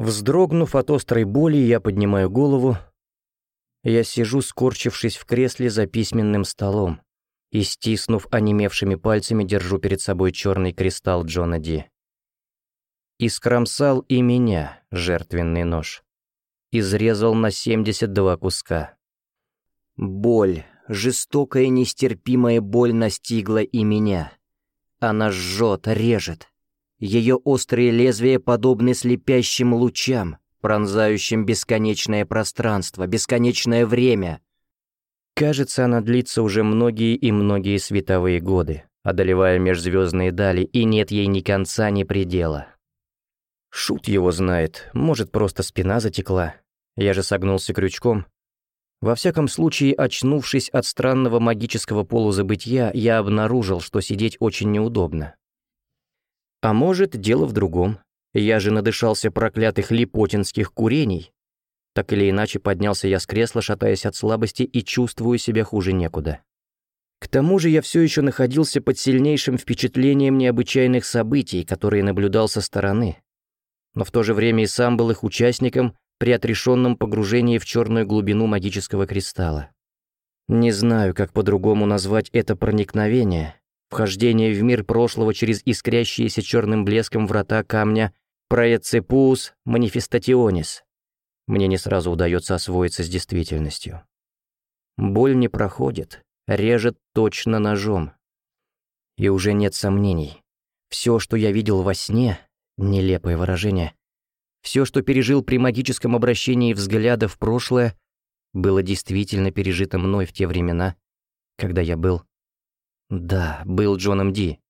Вздрогнув от острой боли, я поднимаю голову. Я сижу, скорчившись в кресле за письменным столом и, стиснув онемевшими пальцами, держу перед собой черный кристалл Джона Ди. Искромсал и меня жертвенный нож. Изрезал на 72 куска. Боль, жестокая нестерпимая боль настигла и меня. Она жжет, режет. Ее острые лезвия подобны слепящим лучам, пронзающим бесконечное пространство, бесконечное время. Кажется, она длится уже многие и многие световые годы, одолевая межзвездные дали, и нет ей ни конца, ни предела. Шут его знает, может, просто спина затекла. Я же согнулся крючком. Во всяком случае, очнувшись от странного магического полузабытия, я обнаружил, что сидеть очень неудобно. А может, дело в другом. Я же надышался проклятых липотинских курений. Так или иначе, поднялся я с кресла, шатаясь от слабости, и чувствую себя хуже некуда. К тому же я все еще находился под сильнейшим впечатлением необычайных событий, которые наблюдал со стороны. Но в то же время и сам был их участником при отрешенном погружении в черную глубину магического кристалла. Не знаю, как по-другому назвать это проникновение, Вхождение в мир прошлого через искрящиеся черным блеском врата камня Проецепус манифестационис. Мне не сразу удается освоиться с действительностью. Боль не проходит, режет точно ножом. И уже нет сомнений. Все, что я видел во сне, нелепое выражение, все, что пережил при магическом обращении взгляда в прошлое, было действительно пережито мной в те времена, когда я был да, был Джоном Ди.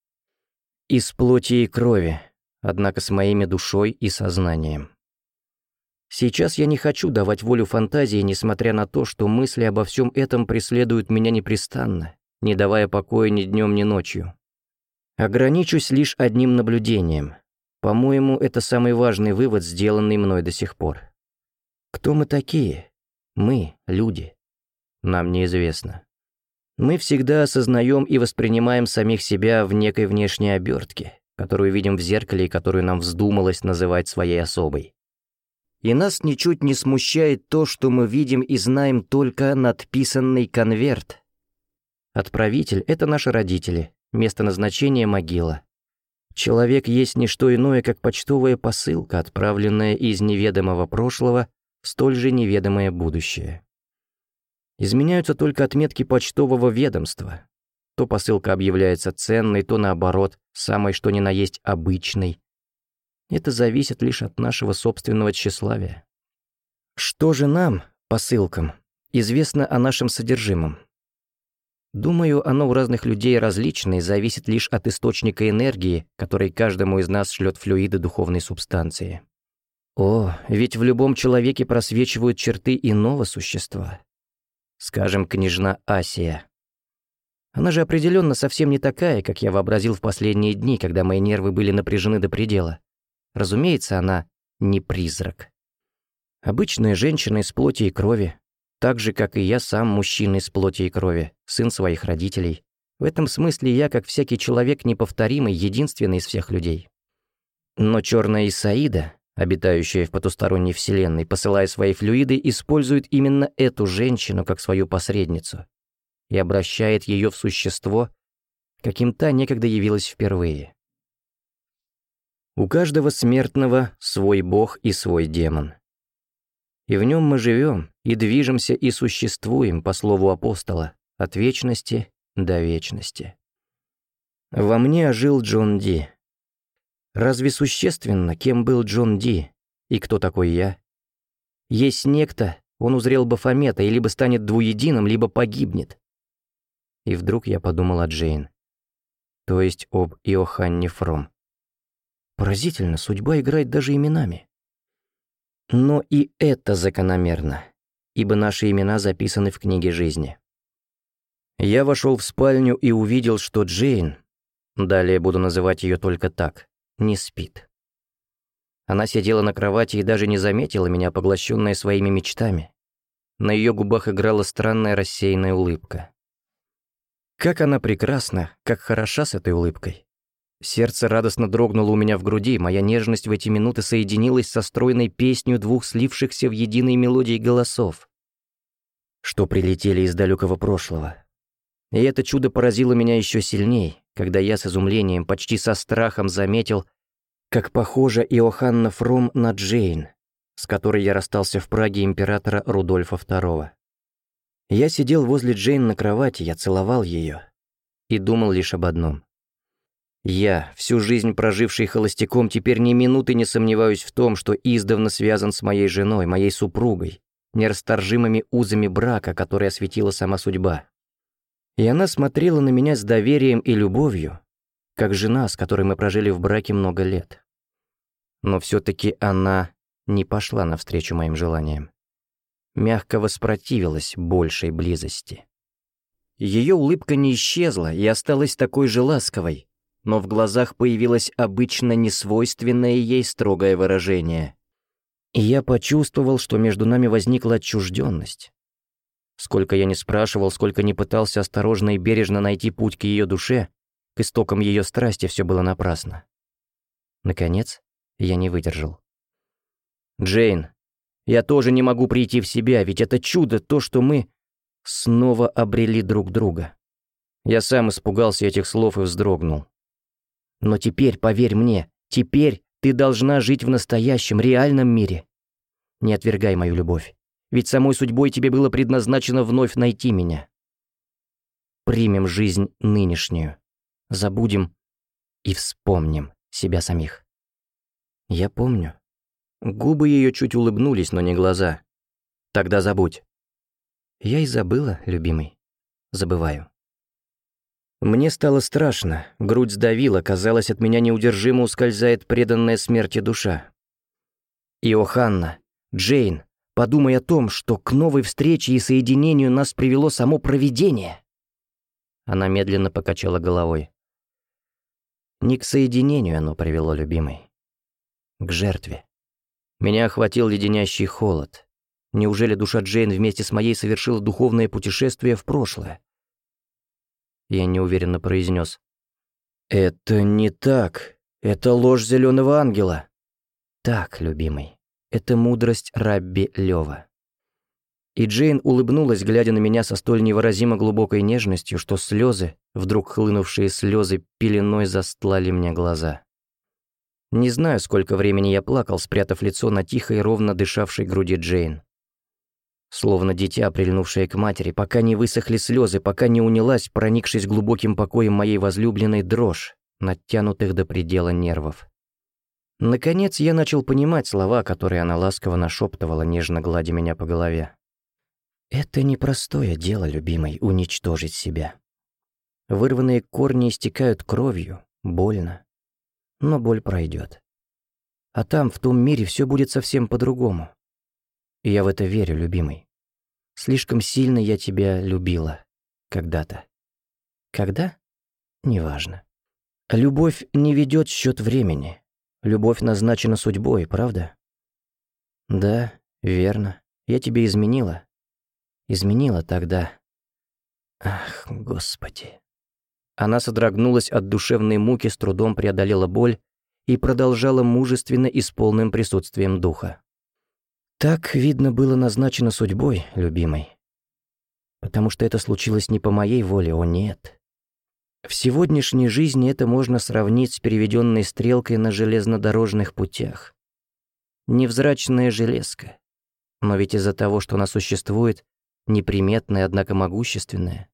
Из плоти и крови, однако с моими душой и сознанием. Сейчас я не хочу давать волю фантазии, несмотря на то, что мысли обо всем этом преследуют меня непрестанно, не давая покоя ни днем, ни ночью. Ограничусь лишь одним наблюдением. По-моему, это самый важный вывод, сделанный мной до сих пор. Кто мы такие? Мы, люди. Нам неизвестно. Мы всегда осознаем и воспринимаем самих себя в некой внешней обертке, которую видим в зеркале и которую нам вздумалось называть своей особой. И нас ничуть не смущает то, что мы видим и знаем только надписанный конверт. Отправитель — это наши родители, место назначения — могила. Человек есть не что иное, как почтовая посылка, отправленная из неведомого прошлого в столь же неведомое будущее. Изменяются только отметки почтового ведомства. То посылка объявляется ценной, то наоборот, самой что ни на есть обычной. Это зависит лишь от нашего собственного тщеславия. Что же нам, посылкам, известно о нашем содержимом? Думаю, оно у разных людей различное и зависит лишь от источника энергии, который каждому из нас шлет флюиды духовной субстанции. О, ведь в любом человеке просвечивают черты иного существа, Скажем, княжна Асия. Она же определенно совсем не такая, как я вообразил в последние дни, когда мои нервы были напряжены до предела. Разумеется, она не призрак. Обычная женщина из плоти и крови, так же, как и я сам мужчина из плоти и крови, сын своих родителей. В этом смысле я, как всякий человек, неповторимый, единственный из всех людей. Но черная Исаида, обитающая в потусторонней вселенной, посылая свои флюиды, использует именно эту женщину как свою посредницу и обращает ее в существо, каким та некогда явилась впервые. У каждого смертного свой бог и свой демон. И в нем мы живем, и движемся, и существуем, по слову апостола, от вечности до вечности. Во мне ожил Джон Ди, Разве существенно, кем был Джон Ди и кто такой я? Есть некто, он узрел Бафомета и либо станет двуединым, либо погибнет. И вдруг я подумал о Джейн. То есть об Иоханне Фром. Поразительно, судьба играет даже именами. Но и это закономерно, ибо наши имена записаны в книге жизни. Я вошел в спальню и увидел, что Джейн, далее буду называть ее только так, не спит. Она сидела на кровати и даже не заметила меня, поглощенная своими мечтами. На ее губах играла странная рассеянная улыбка. Как она прекрасна, как хороша с этой улыбкой. Сердце радостно дрогнуло у меня в груди, моя нежность в эти минуты соединилась со стройной песнью двух слившихся в единой мелодии голосов, что прилетели из далекого прошлого. И это чудо поразило меня еще сильней, когда я с изумлением, почти со страхом заметил, как похожа Иоханна Фром на Джейн, с которой я расстался в Праге императора Рудольфа II. Я сидел возле Джейн на кровати, я целовал ее и думал лишь об одном. Я, всю жизнь проживший холостяком, теперь ни минуты не сомневаюсь в том, что издавна связан с моей женой, моей супругой, нерасторжимыми узами брака, которые осветила сама судьба. И она смотрела на меня с доверием и любовью, как жена, с которой мы прожили в браке много лет. Но все таки она не пошла навстречу моим желаниям мягко воспротивилась большей близости. Ее улыбка не исчезла и осталась такой же ласковой, но в глазах появилось обычно несвойственное ей строгое выражение. И я почувствовал, что между нами возникла отчужденность. Сколько я не спрашивал, сколько не пытался осторожно и бережно найти путь к ее душе, к истокам ее страсти все было напрасно. Наконец, я не выдержал. «Джейн, я тоже не могу прийти в себя, ведь это чудо, то, что мы снова обрели друг друга. Я сам испугался этих слов и вздрогнул. Но теперь, поверь мне, теперь ты должна жить в настоящем, реальном мире. Не отвергай мою любовь, ведь самой судьбой тебе было предназначено вновь найти меня. Примем жизнь нынешнюю, забудем и вспомним себя самих. Я помню. Губы ее чуть улыбнулись, но не глаза. «Тогда забудь». Я и забыла, любимый. Забываю. Мне стало страшно, грудь сдавила, казалось, от меня неудержимо ускользает преданная смерти душа. Иоханна, Джейн, подумай о том, что к новой встрече и соединению нас привело само провидение. Она медленно покачала головой. Не к соединению оно привело, любимый. К жертве. Меня охватил леденящий холод. Неужели душа Джейн вместе с моей совершила духовное путешествие в прошлое? Я неуверенно произнес. «Это не так. Это ложь зеленого ангела». «Так, любимый. Это мудрость Рабби Лева». И Джейн улыбнулась, глядя на меня со столь невыразимо глубокой нежностью, что слезы, вдруг хлынувшие слезы, пеленой застлали мне глаза. Не знаю, сколько времени я плакал, спрятав лицо на тихой ровно дышавшей груди Джейн. Словно дитя, прильнувшее к матери, пока не высохли слезы, пока не унялась, проникшись глубоким покоем моей возлюбленной дрожь, натянутых до предела нервов. Наконец я начал понимать слова, которые она ласково нашептывала, нежно гладя меня по голове. «Это непростое дело, любимый, уничтожить себя. Вырванные корни истекают кровью, больно, но боль пройдет. А там, в том мире, все будет совсем по-другому. Я в это верю, любимый. Слишком сильно я тебя любила. Когда-то. Когда? Неважно. Любовь не ведет счет времени. Любовь назначена судьбой, правда? Да, верно. Я тебе изменила. Изменила тогда. Ах, Господи. Она содрогнулась от душевной муки, с трудом преодолела боль и продолжала мужественно и с полным присутствием духа. «Так, видно, было назначено судьбой, любимой. Потому что это случилось не по моей воле, о нет. В сегодняшней жизни это можно сравнить с переведенной стрелкой на железнодорожных путях. Невзрачная железка. Но ведь из-за того, что она существует, неприметная, однако могущественная,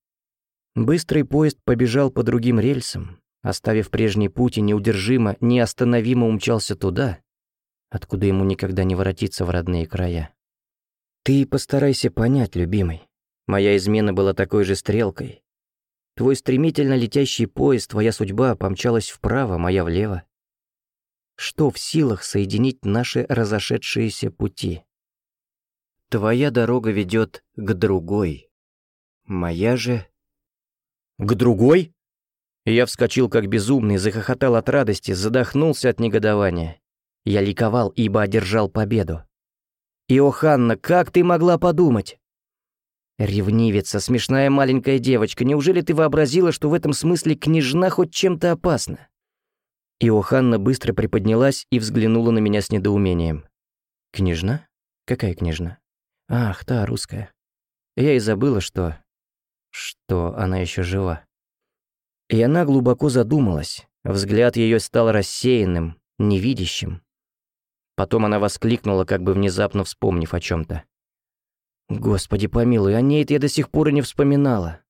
Быстрый поезд побежал по другим рельсам, оставив прежний путь и неудержимо, неостановимо умчался туда, откуда ему никогда не воротиться в родные края. Ты постарайся понять, любимый. Моя измена была такой же стрелкой. Твой стремительно летящий поезд, твоя судьба помчалась вправо, моя влево. Что в силах соединить наши разошедшиеся пути? Твоя дорога ведет к другой. Моя же к другой? Я вскочил как безумный, захохотал от радости, задохнулся от негодования. Я ликовал, ибо одержал победу. «Иоханна, как ты могла подумать?» «Ревнивица, смешная маленькая девочка, неужели ты вообразила, что в этом смысле княжна хоть чем-то опасна? Иоханна быстро приподнялась и взглянула на меня с недоумением. «Княжна? Какая княжна? Ах, та, русская. Я и забыла, что... что она еще жива». И она глубоко задумалась. Взгляд ее стал рассеянным, невидящим. Потом она воскликнула, как бы внезапно вспомнив о чем то «Господи помилуй, о ней-то я до сих пор и не вспоминала».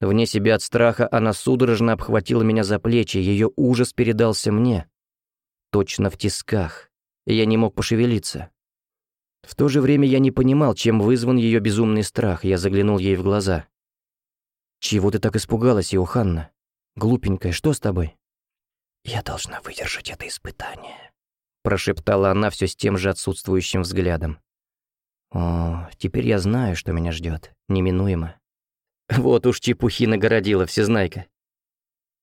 Вне себя от страха она судорожно обхватила меня за плечи, ее ужас передался мне. Точно в тисках, я не мог пошевелиться. В то же время я не понимал, чем вызван ее безумный страх, я заглянул ей в глаза. «Чего ты так испугалась, Иоханна? Глупенькая, что с тобой?» «Я должна выдержать это испытание», — прошептала она все с тем же отсутствующим взглядом. «О, теперь я знаю, что меня ждет, неминуемо». Вот уж чепухи нагородила всезнайка.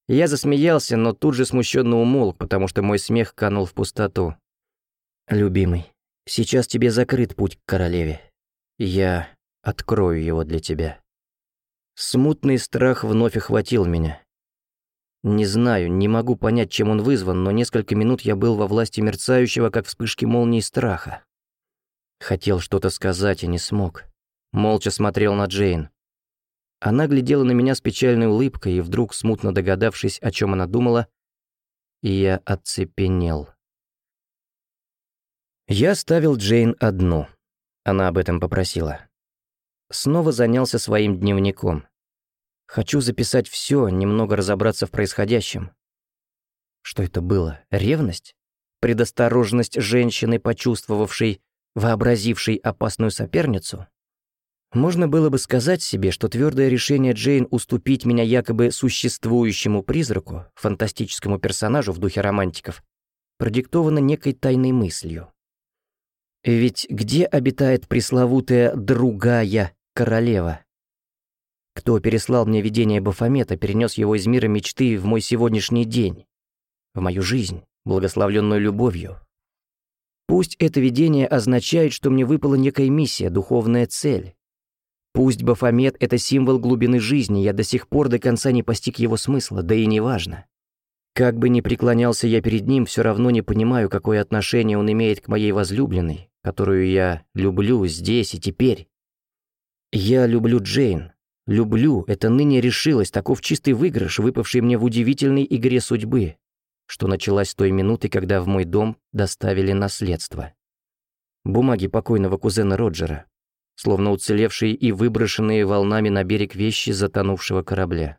Я засмеялся, но тут же смущенно умолк, потому что мой смех канул в пустоту. «Любимый, сейчас тебе закрыт путь к королеве. Я открою его для тебя». Смутный страх вновь охватил меня. Не знаю, не могу понять, чем он вызван, но несколько минут я был во власти мерцающего, как вспышки молнии страха. Хотел что-то сказать и не смог. Молча смотрел на Джейн. Она глядела на меня с печальной улыбкой, и вдруг, смутно догадавшись, о чем она думала, я оцепенел. Я оставил Джейн одну. Она об этом попросила. Снова занялся своим дневником. Хочу записать все, немного разобраться в происходящем. Что это было? Ревность? Предосторожность женщины, почувствовавшей, вообразившей опасную соперницу? Можно было бы сказать себе, что твердое решение Джейн уступить меня якобы существующему призраку, фантастическому персонажу в духе романтиков, продиктовано некой тайной мыслью. Ведь где обитает пресловутая «другая королева»? Кто переслал мне видение Бафомета, перенес его из мира мечты в мой сегодняшний день, в мою жизнь, благословленную любовью? Пусть это видение означает, что мне выпала некая миссия, духовная цель, Пусть Бафомет — это символ глубины жизни, я до сих пор до конца не постиг его смысла, да и неважно. Как бы ни преклонялся я перед ним, все равно не понимаю, какое отношение он имеет к моей возлюбленной, которую я люблю здесь и теперь. Я люблю Джейн. Люблю, это ныне решилось, таков чистый выигрыш, выпавший мне в удивительной игре судьбы, что началась с той минуты, когда в мой дом доставили наследство. Бумаги покойного кузена Роджера, словно уцелевшие и выброшенные волнами на берег вещи затонувшего корабля.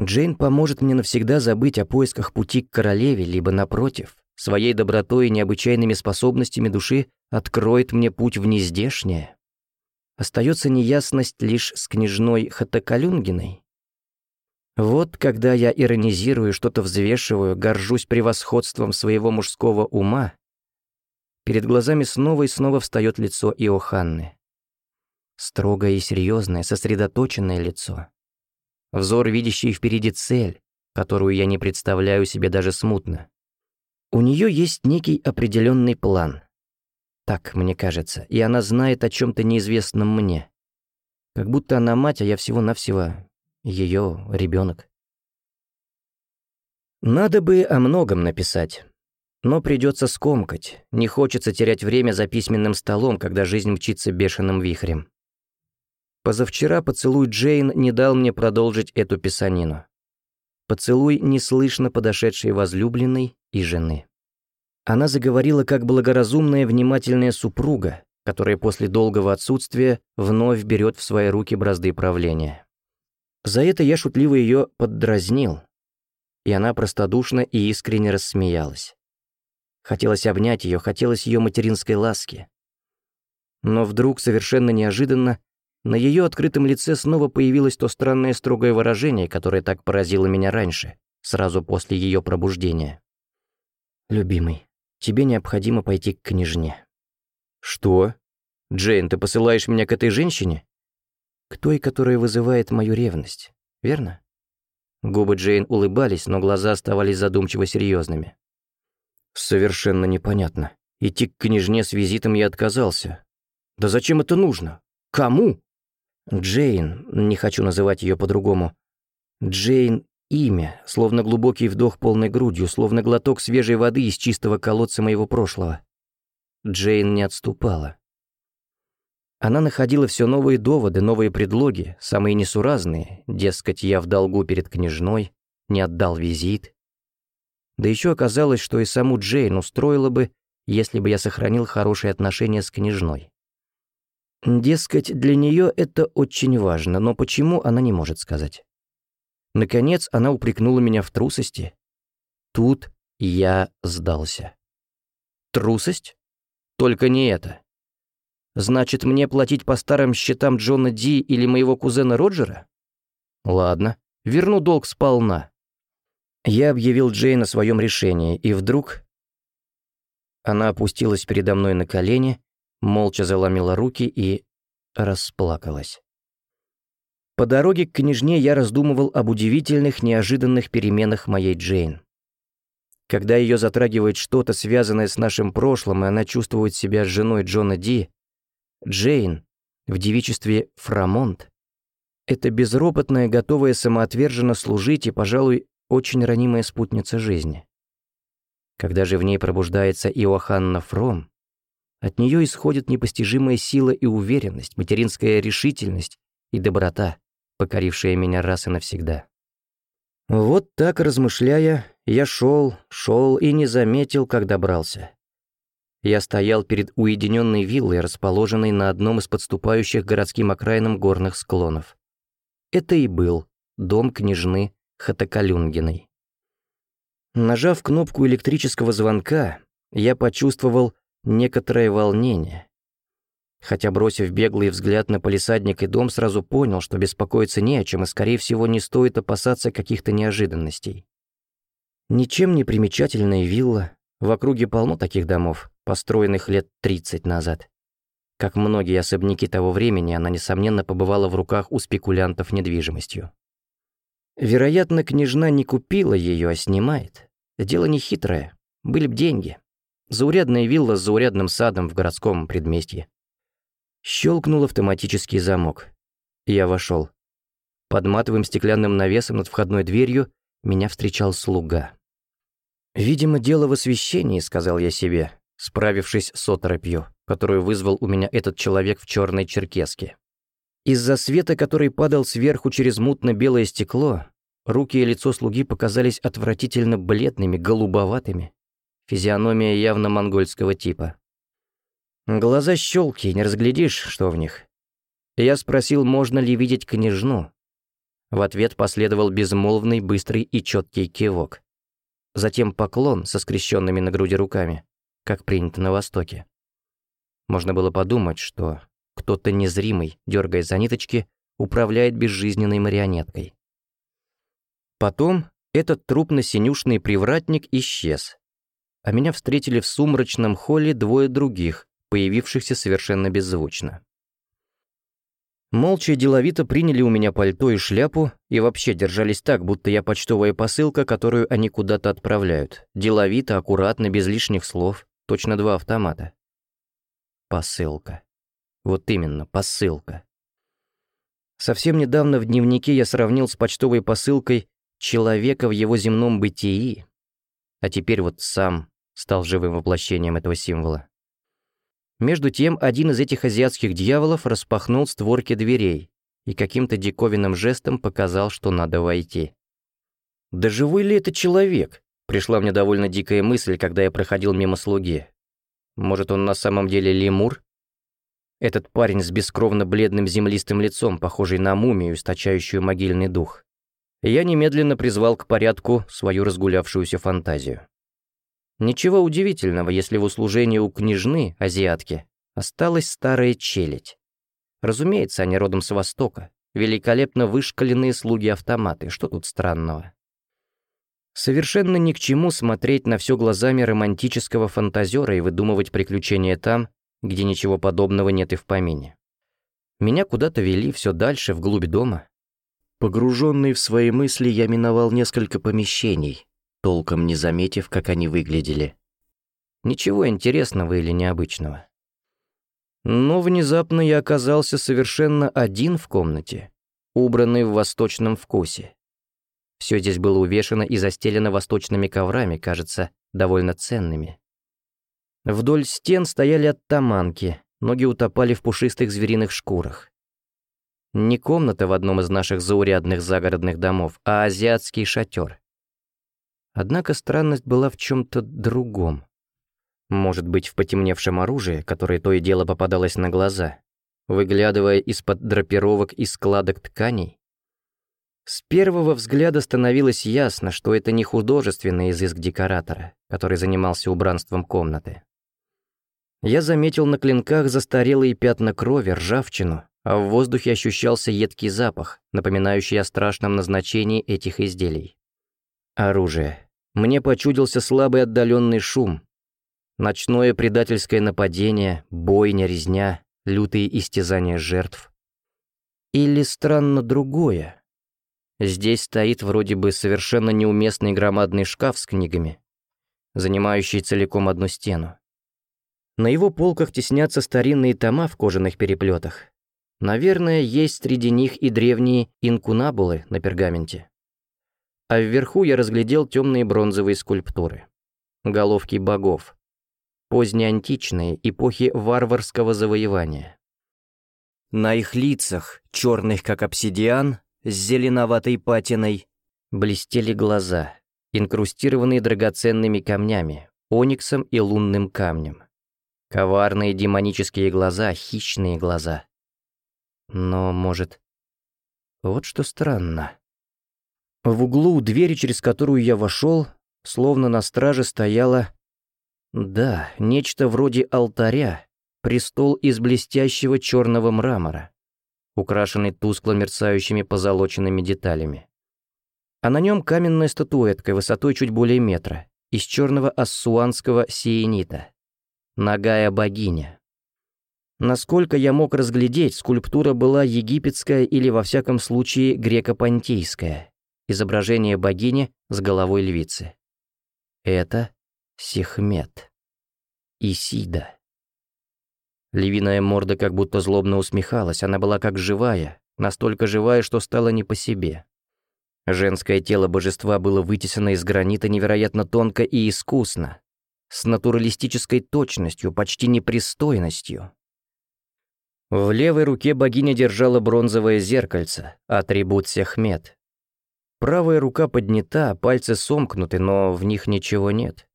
Джейн поможет мне навсегда забыть о поисках пути к королеве, либо, напротив, своей добротой и необычайными способностями души откроет мне путь в нездешнее. Остается неясность лишь с княжной Хатакалюнгиной. Вот когда я иронизирую, что-то взвешиваю, горжусь превосходством своего мужского ума, перед глазами снова и снова встает лицо Иоханны. Строгое и серьезное, сосредоточенное лицо. Взор, видящий впереди цель, которую я не представляю себе даже смутно. У нее есть некий определенный план. Так, мне кажется, и она знает о чем то неизвестном мне. Как будто она мать, а я всего-навсего ее ребенок. Надо бы о многом написать. Но придется скомкать. Не хочется терять время за письменным столом, когда жизнь мчится бешеным вихрем. Позавчера поцелуй Джейн не дал мне продолжить эту писанину. Поцелуй неслышно подошедшей возлюбленной и жены. Она заговорила как благоразумная внимательная супруга, которая после долгого отсутствия вновь берет в свои руки бразды правления. За это я шутливо ее поддразнил, и она простодушно и искренне рассмеялась. Хотелось обнять ее, хотелось ее материнской ласки. Но вдруг, совершенно неожиданно, на ее открытом лице снова появилось то странное строгое выражение, которое так поразило меня раньше, сразу после ее пробуждения. «Любимый, тебе необходимо пойти к княжне». «Что? Джейн, ты посылаешь меня к этой женщине?» «К той, которая вызывает мою ревность, верно?» Губы Джейн улыбались, но глаза оставались задумчиво серьезными. «Совершенно непонятно. Идти к княжне с визитом я отказался. Да зачем это нужно? Кому?» Джейн, не хочу называть ее по-другому, Джейн имя, словно глубокий вдох полной грудью, словно глоток свежей воды из чистого колодца моего прошлого. Джейн не отступала. Она находила все новые доводы, новые предлоги, самые несуразные, дескать, я в долгу перед княжной, не отдал визит. Да еще оказалось, что и саму Джейн устроила бы, если бы я сохранил хорошие отношения с княжной. Дескать, для нее это очень важно, но почему она не может сказать. Наконец, она упрекнула меня в трусости. Тут я сдался. Трусость? Только не это. Значит, мне платить по старым счетам Джона Ди или моего кузена Роджера? Ладно, верну долг сполна. Я объявил Джейн о своем решении, и вдруг... Она опустилась передо мной на колени, молча заломила руки и расплакалась. По дороге к княжне я раздумывал об удивительных, неожиданных переменах моей Джейн. Когда ее затрагивает что-то, связанное с нашим прошлым, и она чувствует себя женой Джона Ди, Джейн в девичестве Фрамонт — это безропотная, готовая самоотверженно служить и, пожалуй, очень ранимая спутница жизни. Когда же в ней пробуждается Иоханна Фром, от нее исходит непостижимая сила и уверенность, материнская решительность и доброта, покорившая меня раз и навсегда. Вот так, размышляя, я шел, шел и не заметил, как добрался. Я стоял перед уединенной виллой, расположенной на одном из подступающих городским окраинам горных склонов. Это и был дом княжны Хатакалюнгиной. Нажав кнопку электрического звонка, я почувствовал некоторое волнение. Хотя, бросив беглый взгляд на полисадник и дом, сразу понял, что беспокоиться не о чем и, скорее всего, не стоит опасаться каких-то неожиданностей. Ничем не примечательная вилла, в округе полно таких домов, построенных лет 30 назад. Как многие особняки того времени, она, несомненно, побывала в руках у спекулянтов недвижимостью. Вероятно, княжна не купила ее, а снимает. Дело не хитрое, были б деньги. Заурядная вилла с заурядным садом в городском предместье. Щелкнул автоматический замок. Я вошел. Под матовым стеклянным навесом над входной дверью меня встречал слуга. «Видимо, дело в освещении», — сказал я себе, справившись с оторопью, которую вызвал у меня этот человек в черной черкеске. Из-за света, который падал сверху через мутно-белое стекло, руки и лицо слуги показались отвратительно бледными, голубоватыми. Физиономия явно монгольского типа. Глаза щелки, не разглядишь, что в них. Я спросил, можно ли видеть княжну. В ответ последовал безмолвный, быстрый и четкий кивок. Затем поклон со скрещенными на груди руками, как принято на Востоке. Можно было подумать, что кто-то незримый, дергая за ниточки, управляет безжизненной марионеткой. Потом этот трупно-синюшный привратник исчез, а меня встретили в сумрачном холле двое других, появившихся совершенно беззвучно. Молча и деловито приняли у меня пальто и шляпу и вообще держались так, будто я почтовая посылка, которую они куда-то отправляют. Деловито, аккуратно, без лишних слов. Точно два автомата. Посылка. Вот именно, посылка. Совсем недавно в дневнике я сравнил с почтовой посылкой человека в его земном бытии, а теперь вот сам стал живым воплощением этого символа. Между тем, один из этих азиатских дьяволов распахнул створки дверей и каким-то диковинным жестом показал, что надо войти. «Да живой ли это человек?» Пришла мне довольно дикая мысль, когда я проходил мимо слуги. Может, он на самом деле лемур? Этот парень с бескровно бледным землистым лицом, похожий на мумию, источающую могильный дух. Я немедленно призвал к порядку свою разгулявшуюся фантазию. Ничего удивительного, если в услужении у княжны, азиатки, осталась старая челядь. Разумеется, они родом с Востока. Великолепно вышкаленные слуги-автоматы, что тут странного? Совершенно ни к чему смотреть на все глазами романтического фантазера и выдумывать приключения там, где ничего подобного нет и в помине. Меня куда-то вели все дальше, вглубь дома. Погруженный в свои мысли, я миновал несколько помещений, толком не заметив, как они выглядели. Ничего интересного или необычного. Но внезапно я оказался совершенно один в комнате, убранный в восточном вкусе. Все здесь было увешано и застелено восточными коврами, кажется, довольно ценными. Вдоль стен стояли оттаманки, ноги утопали в пушистых звериных шкурах. Не комната в одном из наших заурядных загородных домов, а азиатский шатер. Однако странность была в чем-то другом. Может быть, в потемневшем оружии, которое то и дело попадалось на глаза, выглядывая из-под драпировок и складок тканей? С первого взгляда становилось ясно, что это не художественный изыск декоратора, который занимался убранством комнаты. Я заметил на клинках застарелые пятна крови, ржавчину, а в воздухе ощущался едкий запах, напоминающий о страшном назначении этих изделий. Оружие. Мне почудился слабый отдаленный шум. Ночное предательское нападение, бойня, резня, лютые истязания жертв. Или странно другое. Здесь стоит вроде бы совершенно неуместный громадный шкаф с книгами, занимающий целиком одну стену. На его полках теснятся старинные тома в кожаных переплетах. Наверное, есть среди них и древние инкунабулы на пергаменте. А вверху я разглядел темные бронзовые скульптуры. Головки богов. Позднеантичные, эпохи варварского завоевания. На их лицах, черных как обсидиан, с зеленоватой патиной, блестели глаза, инкрустированные драгоценными камнями, ониксом и лунным камнем. Коварные демонические глаза, хищные глаза. Но, может... Вот что странно. В углу у двери, через которую я вошел, словно на страже стояла... Да, нечто вроде алтаря, престол из блестящего черного мрамора, украшенный тускло мерцающими позолоченными деталями. А на нем каменная статуэтка высотой чуть более метра, из черного ассуанского сиенита. Ногая богиня. Насколько я мог разглядеть, скульптура была египетская или, во всяком случае, греко-понтийская. Изображение богини с головой львицы. Это Сихмет. Исида. Львиная морда как будто злобно усмехалась, она была как живая, настолько живая, что стала не по себе. Женское тело божества было вытесано из гранита невероятно тонко и искусно, с натуралистической точностью, почти непристойностью. В левой руке богиня держала бронзовое зеркальце, атрибут Сехмет. Правая рука поднята, пальцы сомкнуты, но в них ничего нет.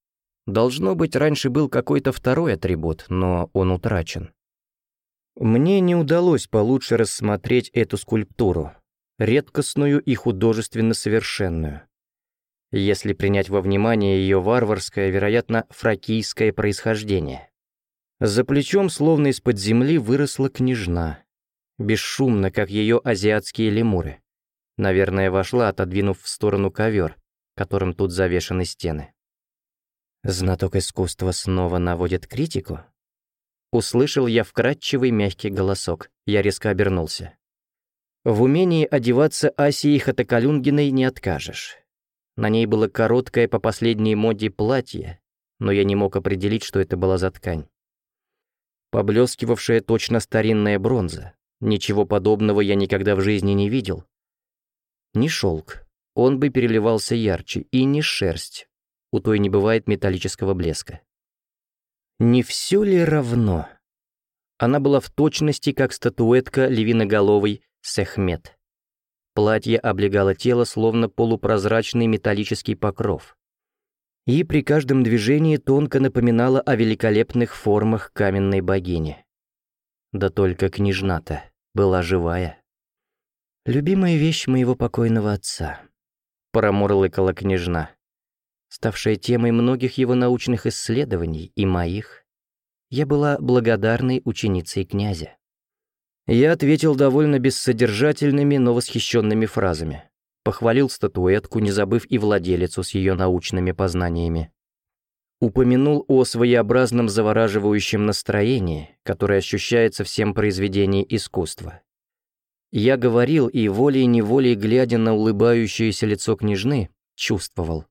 Должно быть, раньше был какой-то второй атрибут, но он утрачен. Мне не удалось получше рассмотреть эту скульптуру, редкостную и художественно совершенную если принять во внимание ее варварское, вероятно, фракийское происхождение. За плечом, словно из-под земли, выросла княжна, бесшумно, как ее азиатские лемуры. Наверное, вошла, отодвинув в сторону ковер, которым тут завешаны стены. Знаток искусства снова наводит критику? Услышал я вкрадчивый мягкий голосок. Я резко обернулся. В умении одеваться Асии Хатакалюнгиной не откажешь. На ней было короткое по последней моде платье, но я не мог определить, что это была за ткань. Поблескивавшая точно старинная бронза. Ничего подобного я никогда в жизни не видел. Не шелк, он бы переливался ярче, и не шерсть, у той не бывает металлического блеска. Не все ли равно? Она была в точности, как статуэтка львиноголовой Сехмет. Платье облегало тело, словно полупрозрачный металлический покров. И при каждом движении тонко напоминало о великолепных формах каменной богини. Да только княжна-то была живая. «Любимая вещь моего покойного отца», — промурлыкала княжна, ставшая темой многих его научных исследований и моих. Я была благодарной ученицей князя. Я ответил довольно бессодержательными, но восхищенными фразами. Похвалил статуэтку, не забыв и владелицу с ее научными познаниями. Упомянул о своеобразном завораживающем настроении, которое ощущается всем произведении искусства. Я говорил и волей-неволей, глядя на улыбающееся лицо княжны, чувствовал.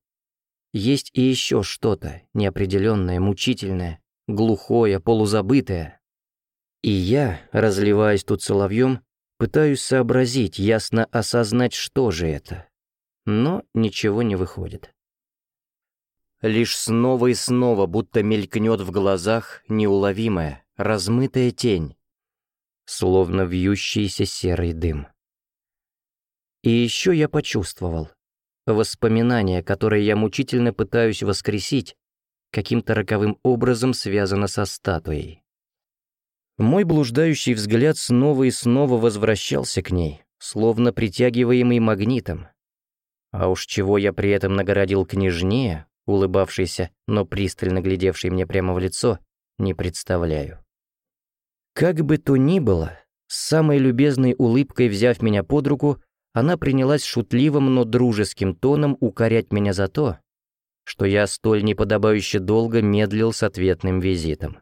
Есть и еще что-то неопределенное, мучительное, глухое, полузабытое, и я, разливаясь тут соловьем, пытаюсь сообразить, ясно осознать, что же это. но ничего не выходит. Лишь снова и снова будто мелькнет в глазах неуловимая, размытая тень, словно вьющийся серый дым. И еще я почувствовал. Воспоминание, которое я мучительно пытаюсь воскресить, каким-то роковым образом связано со статуей. Мой блуждающий взгляд снова и снова возвращался к ней, словно притягиваемый магнитом. А уж чего я при этом нагородил княжне, улыбавшейся, но пристально глядевшей мне прямо в лицо, не представляю. Как бы то ни было, с самой любезной улыбкой взяв меня под руку, она принялась шутливым, но дружеским тоном укорять меня за то, что я столь неподобающе долго медлил с ответным визитом.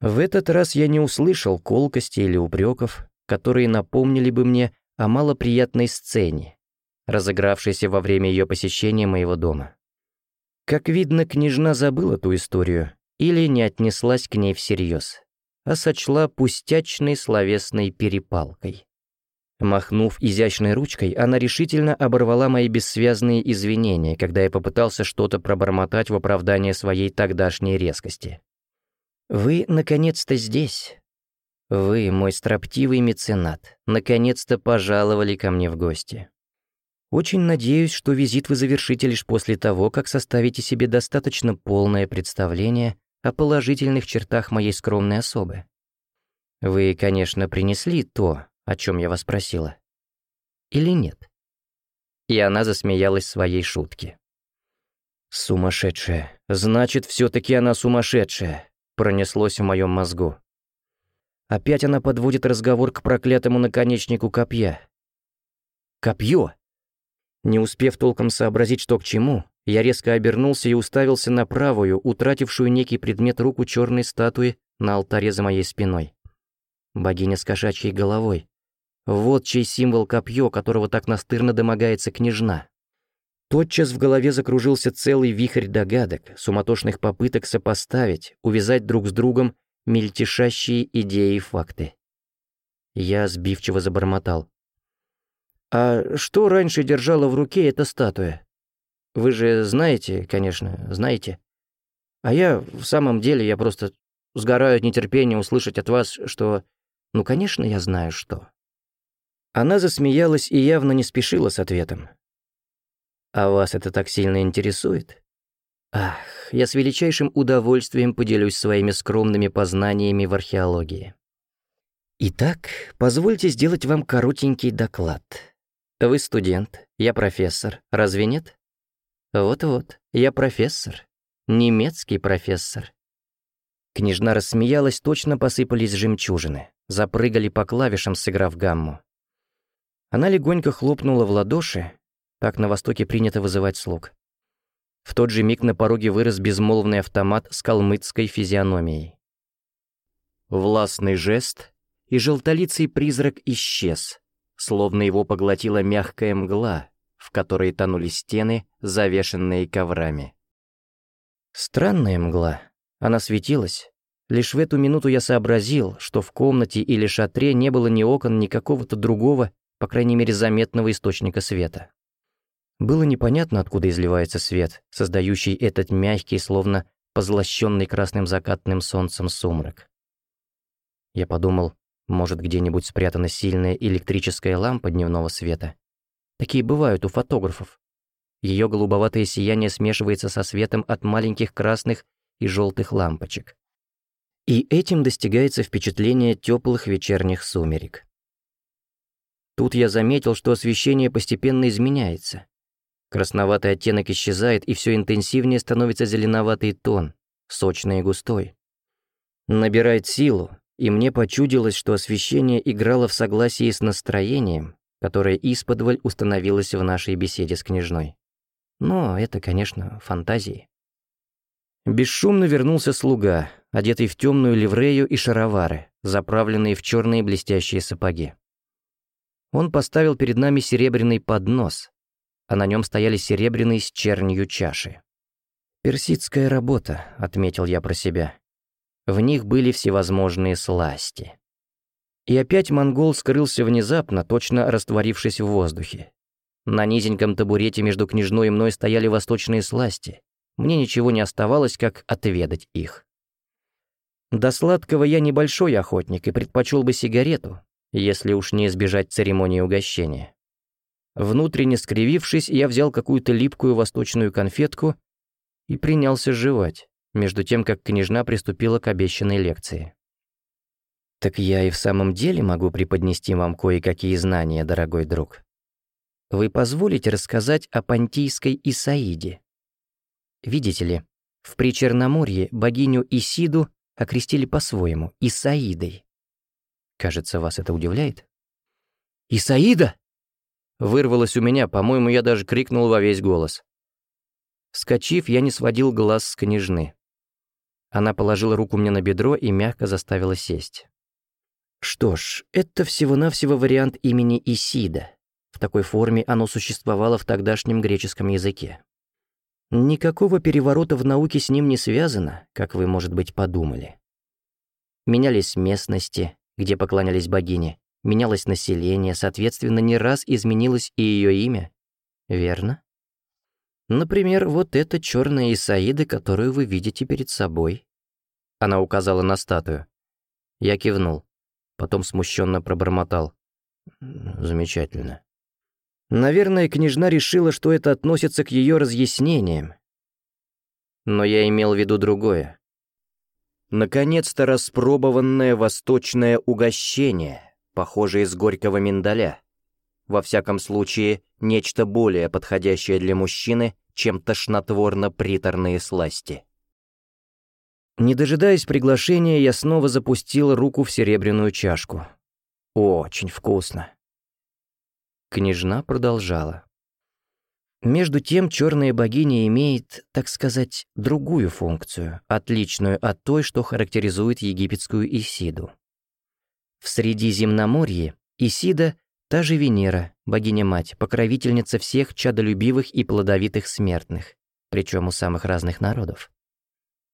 В этот раз я не услышал колкости или упреков, которые напомнили бы мне о малоприятной сцене, разыгравшейся во время ее посещения моего дома. Как видно, княжна забыла ту историю или не отнеслась к ней всерьез, а сочла пустячной словесной перепалкой. Махнув изящной ручкой, она решительно оборвала мои бессвязные извинения, когда я попытался что-то пробормотать в оправдание своей тогдашней резкости. Вы, наконец-то, здесь. Вы, мой строптивый меценат, наконец-то пожаловали ко мне в гости. Очень надеюсь, что визит вы завершите лишь после того, как составите себе достаточно полное представление о положительных чертах моей скромной особы. Вы, конечно, принесли то, о чем я вас просила. Или нет? И она засмеялась своей шутке. Сумасшедшая. Значит, все таки она сумасшедшая пронеслось в моем мозгу. Опять она подводит разговор к проклятому наконечнику копья. Копье! Не успев толком сообразить, что к чему, я резко обернулся и уставился на правую, утратившую некий предмет руку черной статуи на алтаре за моей спиной. Богиня с кошачьей головой. Вот чей символ копье, которого так настырно домогается княжна. Тотчас в голове закружился целый вихрь догадок, суматошных попыток сопоставить, увязать друг с другом мельтешащие идеи и факты. Я сбивчиво забормотал. «А что раньше держала в руке эта статуя? Вы же знаете, конечно, знаете. А я, в самом деле, я просто сгораю от нетерпения услышать от вас, что... Ну, конечно, я знаю, что». Она засмеялась и явно не спешила с ответом. А вас это так сильно интересует? Ах, я с величайшим удовольствием поделюсь своими скромными познаниями в археологии. Итак, позвольте сделать вам коротенький доклад. Вы студент, я профессор, разве нет? Вот-вот, я профессор. Немецкий профессор. Княжна рассмеялась, точно посыпались жемчужины, запрыгали по клавишам, сыграв гамму. Она легонько хлопнула в ладоши, так на Востоке принято вызывать слуг. В тот же миг на пороге вырос безмолвный автомат с калмыцкой физиономией. Властный жест, и желтолицый призрак исчез, словно его поглотила мягкая мгла, в которой тонули стены, завешенные коврами. Странная мгла. Она светилась. Лишь в эту минуту я сообразил, что в комнате или шатре не было ни окон, ни какого-то другого, по крайней мере заметного источника света. Было непонятно, откуда изливается свет, создающий этот мягкий, словно позлощенный красным закатным солнцем сумрак. Я подумал, может, где-нибудь спрятана сильная электрическая лампа дневного света. Такие бывают у фотографов. Ее голубоватое сияние смешивается со светом от маленьких красных и желтых лампочек. И этим достигается впечатление теплых вечерних сумерек. Тут я заметил, что освещение постепенно изменяется. Красноватый оттенок исчезает, и все интенсивнее становится зеленоватый тон, сочный и густой. Набирает силу, и мне почудилось, что освещение играло в согласии с настроением, которое исподволь установилось в нашей беседе с княжной. Но это, конечно, фантазии. Бесшумно вернулся слуга, одетый в темную ливрею и шаровары, заправленные в черные блестящие сапоги. Он поставил перед нами серебряный поднос, а на нем стояли серебряные с чернью чаши. «Персидская работа», — отметил я про себя. В них были всевозможные сласти. И опять монгол скрылся внезапно, точно растворившись в воздухе. На низеньком табурете между княжной и мной стояли восточные сласти. Мне ничего не оставалось, как отведать их. До сладкого я небольшой охотник и предпочел бы сигарету, если уж не избежать церемонии угощения. Внутренне скривившись, я взял какую-то липкую восточную конфетку и принялся жевать, между тем, как княжна приступила к обещанной лекции. «Так я и в самом деле могу преподнести вам кое-какие знания, дорогой друг. Вы позволите рассказать о Пантийской Исаиде? Видите ли, в Причерноморье богиню Исиду окрестили по-своему — Исаидой. Кажется, вас это удивляет? «Исаида!» Вырвалось у меня, по-моему, я даже крикнул во весь голос. Вскочив, я не сводил глаз с княжны. Она положила руку мне на бедро и мягко заставила сесть. Что ж, это всего-навсего вариант имени Исида. В такой форме оно существовало в тогдашнем греческом языке. Никакого переворота в науке с ним не связано, как вы, может быть, подумали. Менялись местности, где поклонялись богине, менялось население, соответственно, не раз изменилось и ее имя. Верно? Например, вот эта черная Исаида, которую вы видите перед собой. Она указала на статую. Я кивнул. Потом смущенно пробормотал. Замечательно. Наверное, княжна решила, что это относится к ее разъяснениям. Но я имел в виду другое. Наконец-то распробованное восточное угощение, похожее из горького миндаля. Во всяком случае, нечто более подходящее для мужчины, чем тошнотворно-приторные сласти. Не дожидаясь приглашения, я снова запустил руку в серебряную чашку. Очень вкусно. Княжна продолжала. Между тем, черная богиня имеет, так сказать, другую функцию, отличную от той, что характеризует египетскую Исиду. В Средиземноморье Исида — та же Венера, богиня-мать, покровительница всех чадолюбивых и плодовитых смертных, причем у самых разных народов.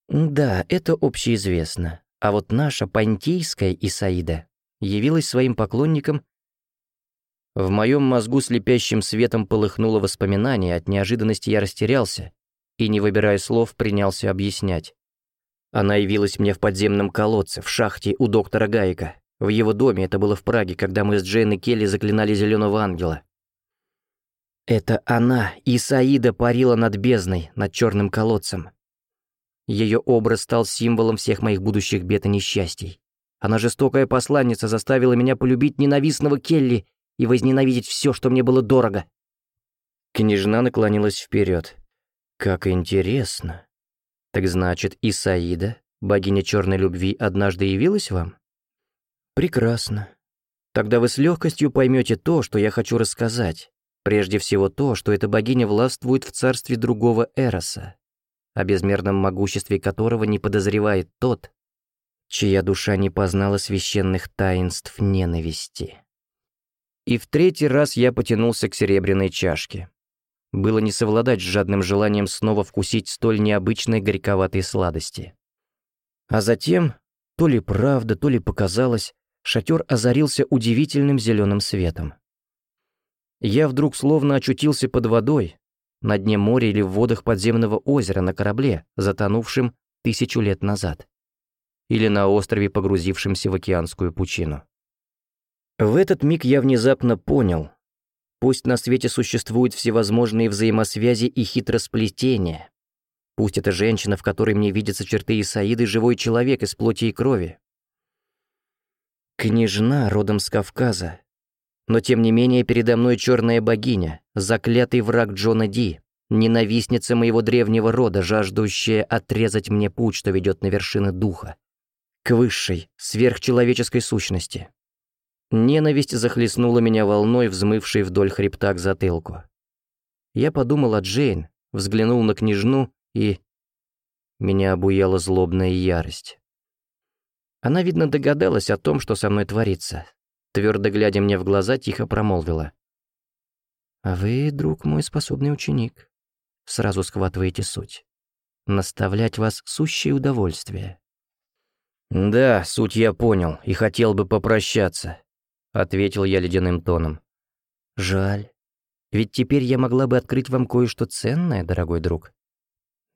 Да, это общеизвестно, а вот наша пантийская Исаида явилась своим поклонникам в моем мозгу слепящим светом полыхнуло воспоминание, от неожиданности я растерялся и, не выбирая слов, принялся объяснять. Она явилась мне в подземном колодце, в шахте у доктора Гайка. В его доме, это было в Праге, когда мы с Джейн и Келли заклинали Зеленого Ангела. Это она, Исаида, парила над бездной, над черным колодцем. Ее образ стал символом всех моих будущих бед и несчастий. Она жестокая посланница заставила меня полюбить ненавистного Келли и возненавидеть все, что мне было дорого. Княжна наклонилась вперед. Как интересно. Так значит, Исаида, богиня черной любви, однажды явилась вам? Прекрасно. Тогда вы с легкостью поймете то, что я хочу рассказать. Прежде всего то, что эта богиня властвует в царстве другого Эроса, о безмерном могуществе которого не подозревает тот, чья душа не познала священных таинств ненависти. И в третий раз я потянулся к серебряной чашке. Было не совладать с жадным желанием снова вкусить столь необычной горьковатой сладости. А затем, то ли правда, то ли показалось, шатер озарился удивительным зеленым светом. Я вдруг словно очутился под водой, на дне моря или в водах подземного озера на корабле, затонувшем тысячу лет назад. Или на острове, погрузившемся в океанскую пучину. В этот миг я внезапно понял, пусть на свете существуют всевозможные взаимосвязи и хитросплетения, пусть эта женщина, в которой мне видятся черты Исаиды, живой человек из плоти и крови. Княжна родом с Кавказа, но тем не менее передо мной черная богиня, заклятый враг Джона Ди, ненавистница моего древнего рода, жаждущая отрезать мне путь, что ведет на вершины духа, к высшей, сверхчеловеческой сущности. Ненависть захлестнула меня волной, взмывшей вдоль хребта к затылку. Я подумал о Джейн, взглянул на княжну и... Меня обуяла злобная ярость. Она, видно, догадалась о том, что со мной творится. Твердо глядя мне в глаза, тихо промолвила. «А вы, друг мой, способный ученик. Сразу схватываете суть. Наставлять вас — сущее удовольствие». «Да, суть я понял и хотел бы попрощаться», — ответил я ледяным тоном. «Жаль. Ведь теперь я могла бы открыть вам кое-что ценное, дорогой друг».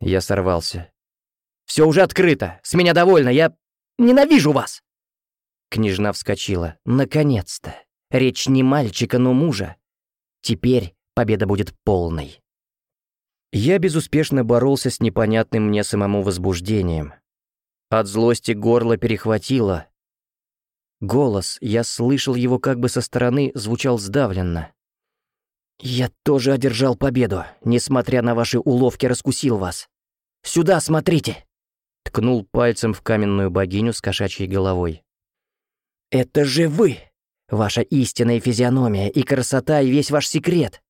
Я сорвался. «Все уже открыто! С меня довольно! Я ненавижу вас!» Княжна вскочила. «Наконец-то! Речь не мальчика, но мужа. Теперь победа будет полной». Я безуспешно боролся с непонятным мне самому возбуждением. От злости горло перехватило. Голос, я слышал его как бы со стороны, звучал сдавленно. «Я тоже одержал победу, несмотря на ваши уловки, раскусил вас. Сюда смотрите!» Ткнул пальцем в каменную богиню с кошачьей головой. «Это же вы! Ваша истинная физиономия и красота и весь ваш секрет!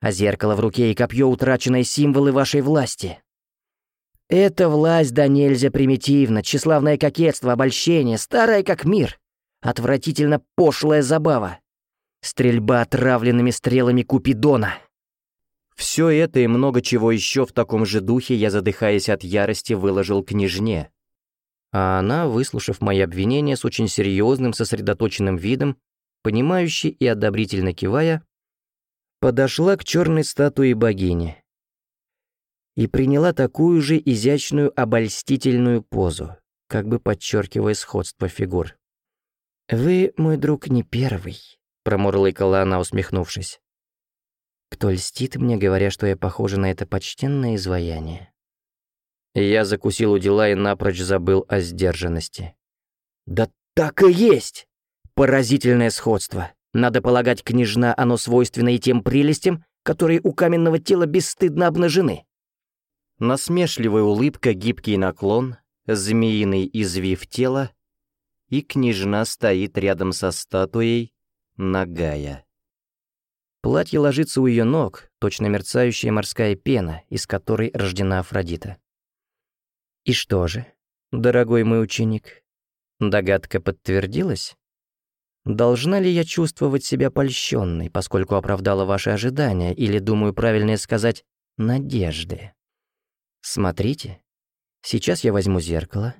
А зеркало в руке и копье — утраченные символы вашей власти!» Это власть да нельзя примитивна, тщеславное кокетство, обольщение, старое как мир. Отвратительно пошлая забава. Стрельба отравленными стрелами Купидона. Все это и много чего еще в таком же духе я, задыхаясь от ярости, выложил княжне. А она, выслушав мои обвинения с очень серьезным, сосредоточенным видом, понимающе и одобрительно кивая, подошла к черной статуе богини и приняла такую же изящную обольстительную позу, как бы подчеркивая сходство фигур. «Вы, мой друг, не первый», — промурлыкала она, усмехнувшись. «Кто льстит мне, говоря, что я похожа на это почтенное изваяние?» Я закусил у дела и напрочь забыл о сдержанности. «Да так и есть! Поразительное сходство. Надо полагать, княжна, оно свойственно и тем прелестям, которые у каменного тела бесстыдно обнажены. Насмешливая улыбка, гибкий наклон, змеиный извив тела, и княжна стоит рядом со статуей, нагая. Платье ложится у ее ног, точно мерцающая морская пена, из которой рождена Афродита. И что же, дорогой мой ученик, догадка подтвердилась? Должна ли я чувствовать себя польщенной, поскольку оправдала ваши ожидания, или, думаю, правильнее сказать, надежды? Смотрите, сейчас я возьму зеркало.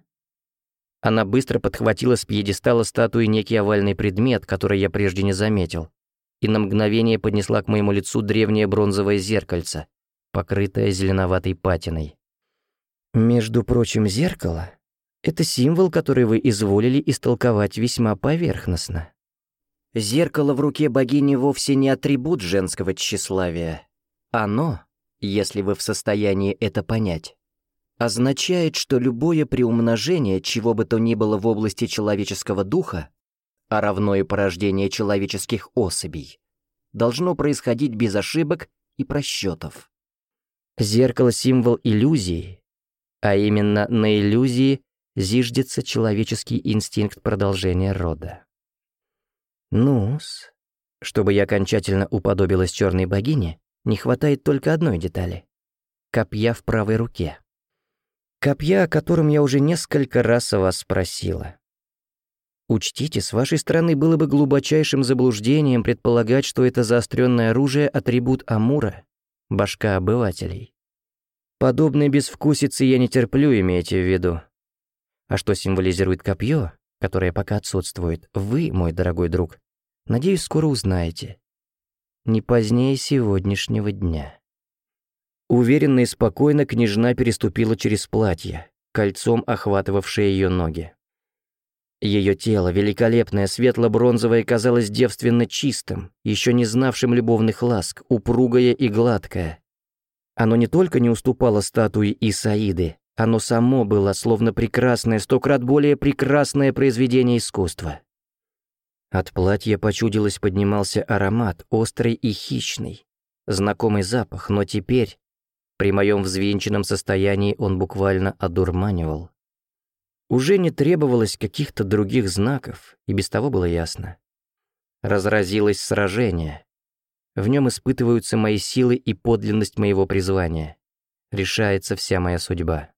Она быстро подхватила с пьедестала статуи некий овальный предмет, который я прежде не заметил, и на мгновение поднесла к моему лицу древнее бронзовое зеркальце, покрытое зеленоватой патиной. Между прочим, зеркало — это символ, который вы изволили истолковать весьма поверхностно. Зеркало в руке богини вовсе не атрибут женского тщеславия. Оно если вы в состоянии это понять, означает, что любое приумножение чего бы то ни было в области человеческого духа, а равно и порождение человеческих особей, должно происходить без ошибок и просчетов. Зеркало — символ иллюзии, а именно на иллюзии зиждется человеческий инстинкт продолжения рода. Ну-с, чтобы я окончательно уподобилась черной богине, не хватает только одной детали — копья в правой руке. Копья, о котором я уже несколько раз о вас спросила. Учтите, с вашей стороны было бы глубочайшим заблуждением предполагать, что это заостренное оружие — атрибут Амура, башка обывателей. Подобной безвкусицы я не терплю, имейте в виду. А что символизирует копье, которое пока отсутствует, вы, мой дорогой друг, надеюсь, скоро узнаете не позднее сегодняшнего дня. Уверенно и спокойно княжна переступила через платье, кольцом охватывавшее ее ноги. Ее тело, великолепное, светло-бронзовое, казалось девственно чистым, еще не знавшим любовных ласк, упругое и гладкое. Оно не только не уступало статуе Исаиды, оно само было словно прекрасное, сто крат более прекрасное произведение искусства. От платья почудилось поднимался аромат, острый и хищный. Знакомый запах, но теперь, при моем взвинченном состоянии, он буквально одурманивал. Уже не требовалось каких-то других знаков, и без того было ясно. Разразилось сражение. В нем испытываются мои силы и подлинность моего призвания. Решается вся моя судьба.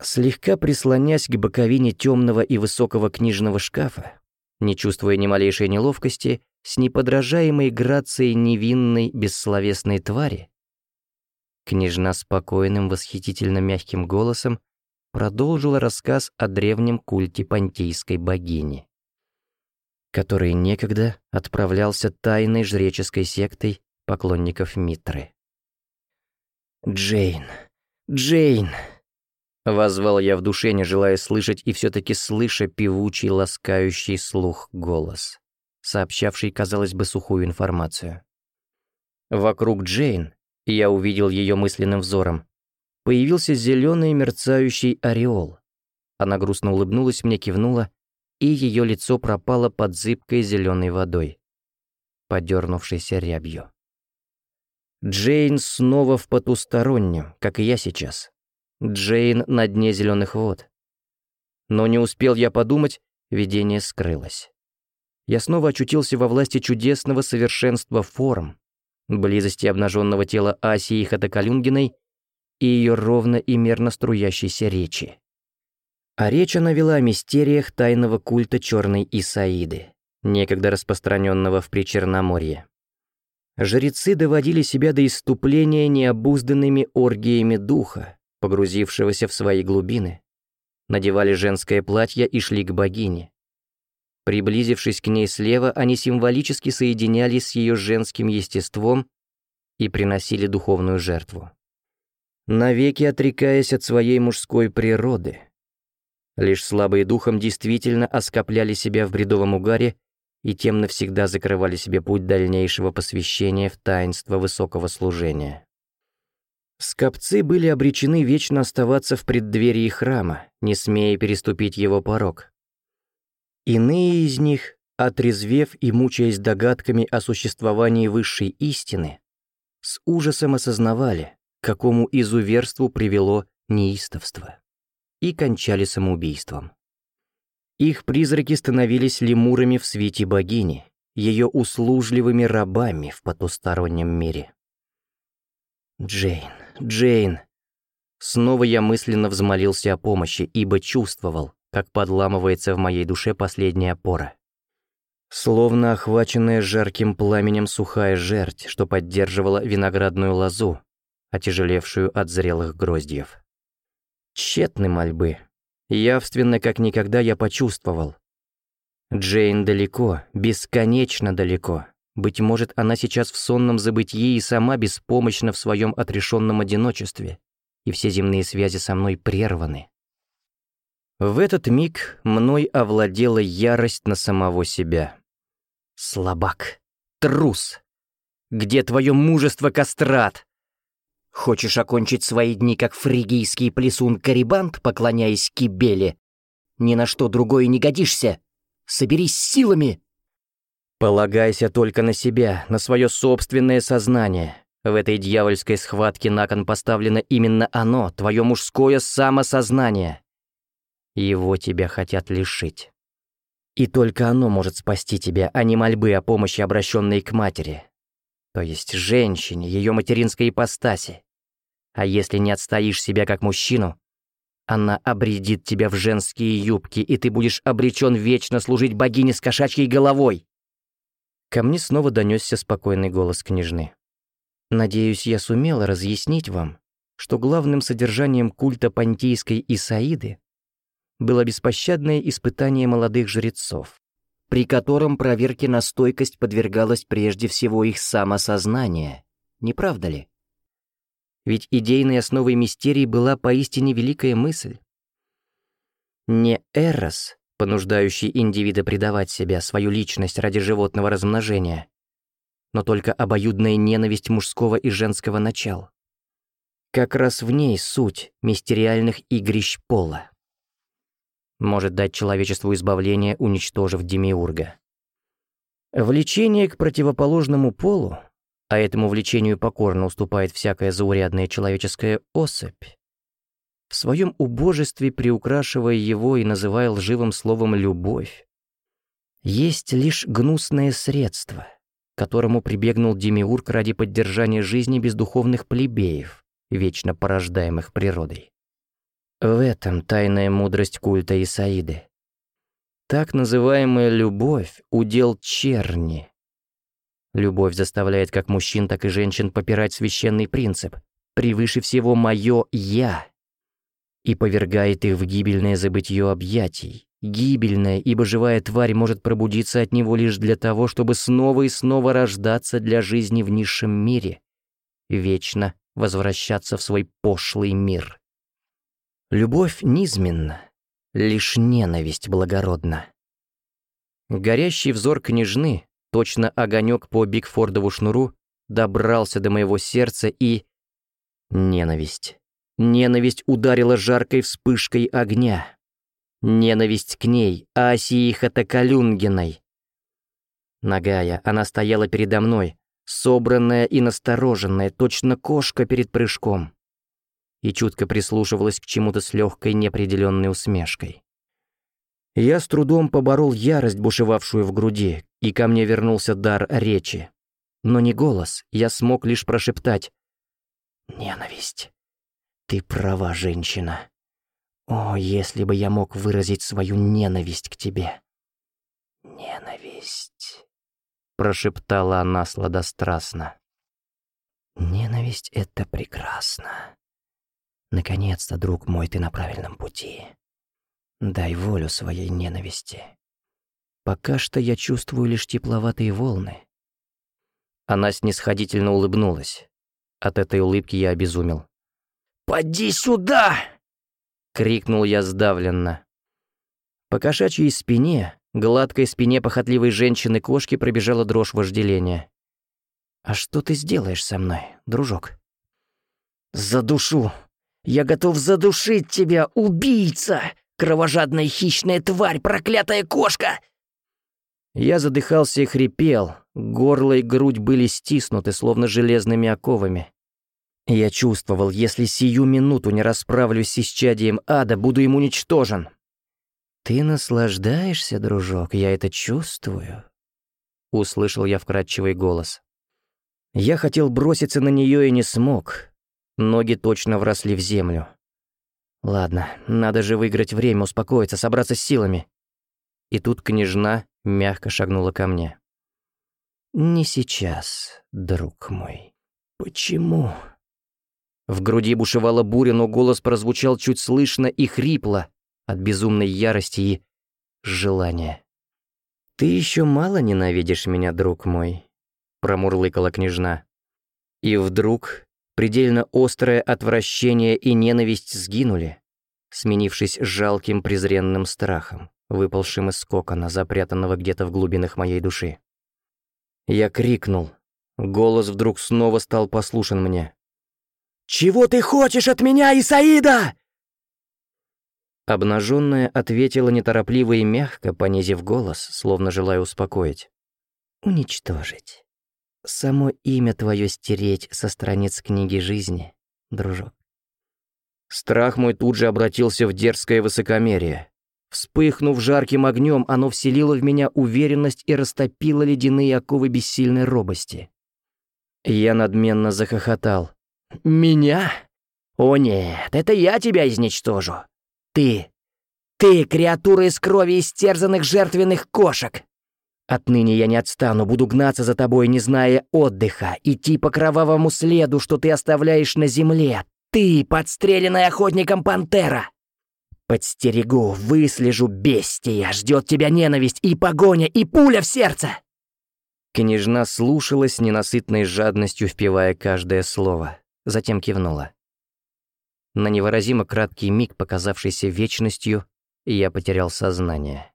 Слегка прислонясь к боковине темного и высокого книжного шкафа, не чувствуя ни малейшей неловкости, с неподражаемой грацией невинной, бессловесной твари. Княжна спокойным, восхитительно мягким голосом продолжила рассказ о древнем культе понтийской богини, который некогда отправлялся тайной жреческой сектой поклонников Митры. «Джейн! Джейн!» Возвал я в душе, не желая слышать и все-таки слыша певучий, ласкающий слух голос, сообщавший, казалось бы, сухую информацию. Вокруг Джейн, я увидел ее мысленным взором, появился зеленый мерцающий ореол. Она грустно улыбнулась мне, кивнула, и ее лицо пропало под зыбкой зеленой водой, подернувшейся рябью. Джейн снова в потустороннем, как и я сейчас. Джейн на дне зеленых вод. Но не успел я подумать, видение скрылось. Я снова очутился во власти чудесного совершенства форм, близости обнаженного тела Асии Хатакалюнгиной и ее ровно и мерно струящейся речи. А речь она вела о мистериях тайного культа черной Исаиды, некогда распространенного в Причерноморье. Жрецы доводили себя до иступления необузданными оргиями духа, погрузившегося в свои глубины, надевали женское платье и шли к богине. Приблизившись к ней слева, они символически соединялись с ее женским естеством и приносили духовную жертву. Навеки отрекаясь от своей мужской природы. Лишь слабые духом действительно оскопляли себя в бредовом угаре и тем навсегда закрывали себе путь дальнейшего посвящения в таинство высокого служения. Скопцы были обречены вечно оставаться в преддверии храма, не смея переступить его порог. Иные из них, отрезвев и мучаясь догадками о существовании высшей истины, с ужасом осознавали, какому изуверству привело неистовство, и кончали самоубийством. Их призраки становились лемурами в свете богини, ее услужливыми рабами в потустороннем мире. Джейн, Джейн. Снова я мысленно взмолился о помощи, ибо чувствовал, как подламывается в моей душе последняя опора. Словно охваченная жарким пламенем сухая жерть, что поддерживала виноградную лозу, отяжелевшую от зрелых гроздьев. Тщетны мольбы, Явственно, как никогда, я почувствовал. Джейн далеко, бесконечно далеко. Быть может, она сейчас в сонном забытии и сама беспомощна в своем отрешенном одиночестве, и все земные связи со мной прерваны. В этот миг мной овладела ярость на самого себя. Слабак, трус. Где твое мужество, кастрат? Хочешь окончить свои дни, как фригийский плесун Карибант, поклоняясь Кибеле? Ни на что другое не годишься. Соберись силами. Полагайся только на себя, на свое собственное сознание. В этой дьявольской схватке на кон поставлено именно оно, твое мужское самосознание. Его тебя хотят лишить. И только оно может спасти тебя, а не мольбы о помощи, обращенные к матери. То есть женщине, ее материнской ипостаси. А если не отстоишь себя как мужчину, она обредит тебя в женские юбки, и ты будешь обречен вечно служить богине с кошачьей головой. Ко мне снова донесся спокойный голос княжны. Надеюсь, я сумела разъяснить вам, что главным содержанием культа понтийской Исаиды было беспощадное испытание молодых жрецов, при котором проверке на стойкость подвергалось прежде всего их самосознание, не правда ли? Ведь идейной основой мистерии была поистине великая мысль. Не эрос, понуждающий индивида предавать себя, свою личность ради животного размножения, но только обоюдная ненависть мужского и женского начал. Как раз в ней суть мистериальных игрищ пола. Может дать человечеству избавление, уничтожив Демиурга. Влечение к противоположному полу а этому влечению покорно уступает всякая заурядная человеческая особь, в своем убожестве приукрашивая его и называя лживым словом «любовь», есть лишь гнусное средство, которому прибегнул Демиург ради поддержания жизни бездуховных плебеев, вечно порождаемых природой. В этом тайная мудрость культа Исаиды. Так называемая любовь — удел черни, Любовь заставляет как мужчин, так и женщин попирать священный принцип «превыше всего мое «я» и повергает их в гибельное забытье объятий, гибельное, ибо живая тварь может пробудиться от него лишь для того, чтобы снова и снова рождаться для жизни в низшем мире, вечно возвращаться в свой пошлый мир. Любовь низменна, лишь ненависть благородна. Горящий взор княжны, точно огонек по Бигфордову шнуру, добрался до моего сердца и... Ненависть. Ненависть ударила жаркой вспышкой огня. Ненависть к ней, Асии Хатакалюнгиной. Нагая, она стояла передо мной, собранная и настороженная, точно кошка перед прыжком, и чутко прислушивалась к чему-то с легкой неопределенной усмешкой. Я с трудом поборол ярость, бушевавшую в груди, и ко мне вернулся дар речи. Но не голос, я смог лишь прошептать «Ненависть». «Ты права, женщина. О, если бы я мог выразить свою ненависть к тебе!» «Ненависть», — прошептала она сладострастно. «Ненависть — это прекрасно. Наконец-то, друг мой, ты на правильном пути. Дай волю своей ненависти. Пока что я чувствую лишь тепловатые волны». Она снисходительно улыбнулась. От этой улыбки я обезумел. «Поди сюда!» — крикнул я сдавленно. По кошачьей спине, гладкой спине похотливой женщины-кошки пробежала дрожь вожделения. «А что ты сделаешь со мной, дружок?» «Задушу! Я готов задушить тебя, убийца! Кровожадная хищная тварь, проклятая кошка!» Я задыхался и хрипел, горло и грудь были стиснуты, словно железными оковами. Я чувствовал, если сию минуту не расправлюсь с исчадием ада, буду им уничтожен. «Ты наслаждаешься, дружок, я это чувствую», — услышал я вкрадчивый голос. Я хотел броситься на нее и не смог. Ноги точно вросли в землю. Ладно, надо же выиграть время, успокоиться, собраться с силами. И тут княжна мягко шагнула ко мне. «Не сейчас, друг мой. Почему?» В груди бушевала буря, но голос прозвучал чуть слышно и хрипло от безумной ярости и желания. «Ты еще мало ненавидишь меня, друг мой», — промурлыкала княжна. И вдруг предельно острое отвращение и ненависть сгинули, сменившись жалким презренным страхом, выпалшим из кокона, запрятанного где-то в глубинах моей души. Я крикнул. Голос вдруг снова стал послушен мне. «Чего ты хочешь от меня, Исаида?» Обнаженная ответила неторопливо и мягко, понизив голос, словно желая успокоить. «Уничтожить. Само имя твое стереть со страниц книги жизни, дружок». Страх мой тут же обратился в дерзкое высокомерие. Вспыхнув жарким огнем, оно вселило в меня уверенность и растопило ледяные оковы бессильной робости. Я надменно захохотал. «Меня? О нет, это я тебя изничтожу. Ты, ты, креатура из крови истерзанных жертвенных кошек. Отныне я не отстану, буду гнаться за тобой, не зная отдыха, идти по кровавому следу, что ты оставляешь на земле. Ты, подстреленная охотником пантера. Подстерегу, выслежу бестия, ждет тебя ненависть и погоня, и пуля в сердце. Княжна слушалась ненасытной жадностью, впивая каждое слово затем кивнула. На невыразимо краткий миг, показавшийся вечностью, я потерял сознание.